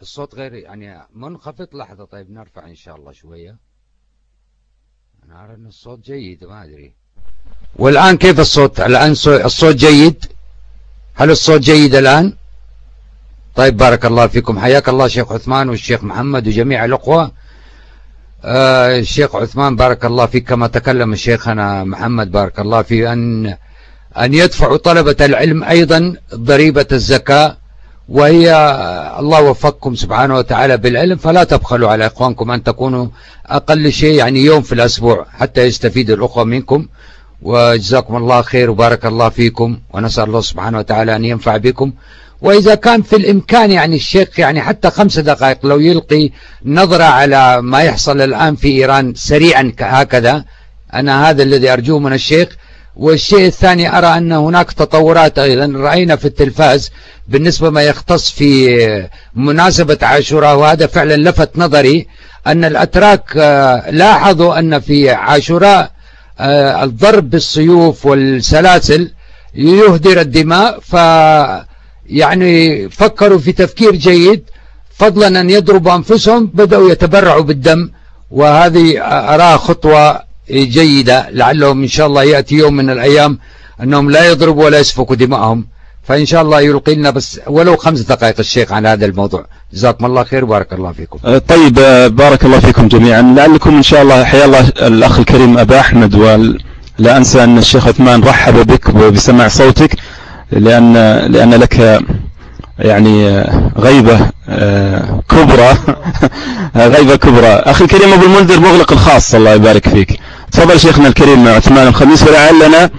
الصوت غير يعني منخفض؟ لحظة طيب نرفع إن شاء الله شوية. أنا أرى أن الصوت جيد ما أدري. والآن كيف الصوت؟ الآن الصوت جيد؟ هل الصوت جيد الآن؟ طيب بارك الله فيكم. حياك الله شيخ عثمان والشيخ محمد وجميع الأخوة. آه الشيخ عثمان بارك الله فيك. كما تكلم الشيخنا محمد بارك الله فيه أن أن يدفعوا طلبة العلم أيضا ضريبة الزكاة وهي الله وفقكم سبحانه وتعالى بالعلم. فلا تبخلوا على إخوانكم أن تكونوا أقل شيء يعني يوم في الأسبوع حتى يستفيد الأخوة منكم. وجزاكم الله خير وبارك الله فيكم ونسأل الله سبحانه وتعالى أن ينفع بكم. وإذا كان في الإمكان يعني الشيخ يعني حتى خمس دقائق لو يلقي نظرة على ما يحصل الآن في إيران سريعا هكذا أنا هذا الذي أرجوه من الشيخ. والشيء الثاني أرى أن هناك تطورات أيضا. رأينا في التلفاز بالنسبة ما يختص في مناسبة عاشوراء وهذا فعلا لفت نظري أن الأتراك آه، لاحظوا أن في عاشوراء الضرب بالسيوف والسلاسل يهدر الدماء ف يعني فكروا في تفكير جيد. فضلا أن يضربوا أنفسهم بدأوا يتبرعوا بالدم وهذه أراها خطوة جيدة لعلهم إن شاء الله يأتي يوم من الأيام أنهم لا يضربوا ولا يسفكوا دماءهم. فإن شاء الله يلقي لنا بس ولو خمس دقائق الشيخ عن هذا الموضوع. جزاكم الله خير وبارك الله فيكم. أه، طيب أه، بارك الله فيكم جميعا. لعلكم إن شاء الله حيا الله الأخ الكريم أبا أحمد ولا أنسى أن الشيخ عثمان رحب بك وبسماع صوتك لأن, لأن لك يعني غيبة أه، كبرى. غيبة كبرى. أخي الكريم أبو المنذر مغلق الخاص الله يبارك فيك. تفضل شيخنا الكريم عثمان الخميس ولعلنا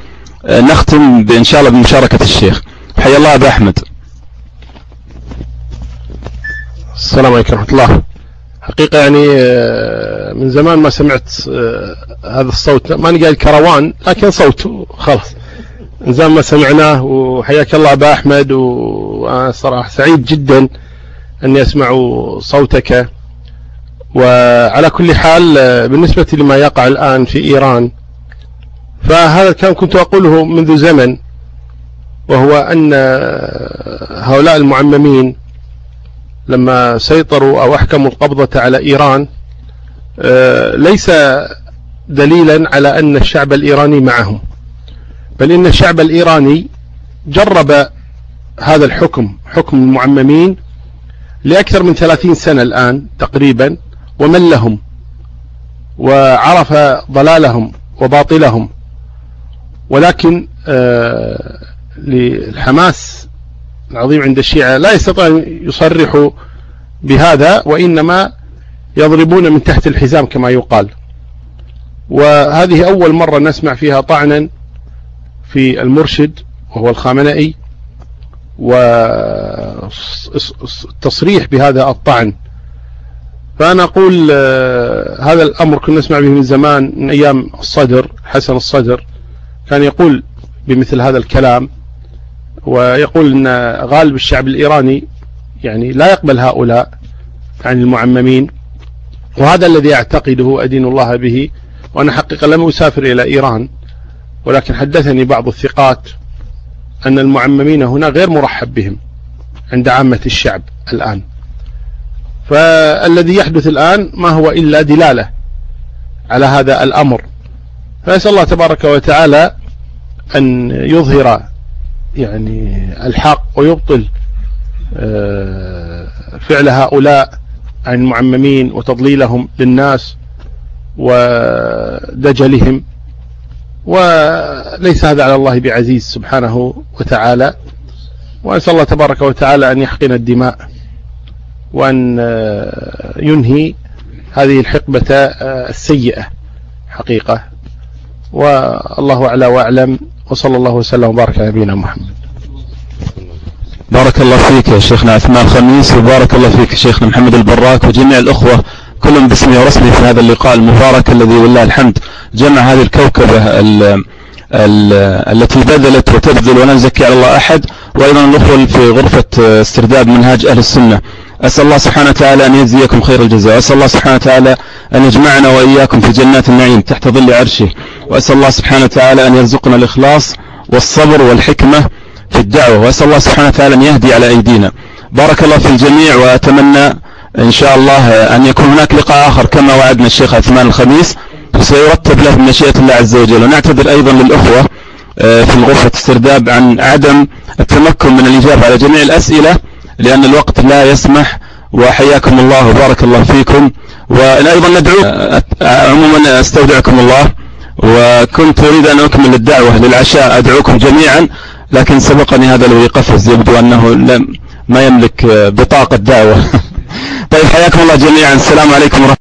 نختم إن شاء الله بمشاركة الشيخ. حيا الله أبا أحمد. السلام عليكم ورحمة الله. حقيقة يعني آه، من زمان ما سمعت آه، هذا الصوت. ما نقال كروان لكن صوت خلاص. من زمان ما سمعناه وحياك الله أبا أحمد. وأنا صراحة سعيد جدا أني أسمع صوتك. وعلى كل حال آه، بالنسبة لما يقع الآن في إيران فهذا الكلام كنت أقوله منذ زمن. وهو أن هؤلاء المعممين لما سيطروا أو أحكموا القبضة على إيران آه، ليس دليلا على أن الشعب الإيراني معهم بل إن الشعب الإيراني جرب هذا الحكم حكم المعممين لأكثر من ثلاثين سنة الآن تقريبا وملهم وعرف ضلالهم وباطلهم ولكن آه، للحماس العظيم عند الشيعة لا يستطيع أن يصرحوا بهذا وإنما يضربون من تحت الحزام كما يقال. وهذه أول مرة نسمع فيها طعنا في المرشد وهو الخامنئي والتصريح بهذا الطعن. فأنا أقول آه، هذا الأمر كنا نسمع به من زمان من أيام الصدر حسن الصدر كان يقول بمثل هذا الكلام ويقول أن غالب الشعب الإيراني يعني لا يقبل هؤلاء عن المعممين وهذا الذي أعتقده أدين الله به وأنا حقيقة لم أسافر إلى إيران ولكن حدثني بعض الثقات أن المعممين هنا غير مرحب بهم عند عامة الشعب الآن. فالذي يحدث الآن ما هو إلا دلالة على هذا الأمر. فأسأل الله تبارك وتعالى أن يظهر يعني الحق ويبطل آه، فعل هؤلاء عن المعممين وتضليلهم للناس ودجلهم. وليس هذا على الله بعزيز سبحانه وتعالى. وأسأل الله تبارك وتعالى أن يحقن الدماء وأن آه، ينهي هذه الحقبة آه، السيئة حقيقة. والله أعلى وأعلم. وصلى الله وسلم وبارك على نبينا محمد. بارك الله فيك يا شيخنا عثمان خميس وبارك الله فيك شيخنا محمد البراك وجميع الأخوة كلهم باسمي ورسمي في هذا اللقاء المبارك الذي ولله الحمد جمع هذه الكوكبة ال ال التي بذلت وتبذل ولا نزكي على الله أحد وأيضا الأخوة في غرفة استرداد منهاج أهل السنة. أسأل الله سبحانه وتعالى أن يجزيكم خير الجزاء أسأل الله سبحانه وتعالى أن يجمعنا وإياكم في جنات النعيم تحت ظل عرشه وأسأل الله سبحانه وتعالى أن يرزقنا الإخلاص والصبر والحكمة في الدعوة وأسأل الله سبحانه وتعالى أن يهدي على أيدينا. بارك الله في الجميع وأتمنى إن شاء الله أن يكون هناك لقاء آخر كما وعدنا الشيخ عثمان الخميس وسيرتب له بمشيئة الله عز وجل. ونعتذر أيضا للأخوة آه، في الغرفة استرداب عن عدم التمكن من الإجابة على جميع الأسئلة. لأن الوقت لا يسمح وحياكم الله وبارك الله فيكم. وأيضا ندعو عموما أستودعكم الله وكنت أريد أن أكمل الدعوة للعشاء أدعوكم جميعا لكن سبقني هذا الذي قفز يبدو أنه لم ما يملك بطاقة دعوة. طيب حياكم الله جميعا. السلام عليكم ورحمة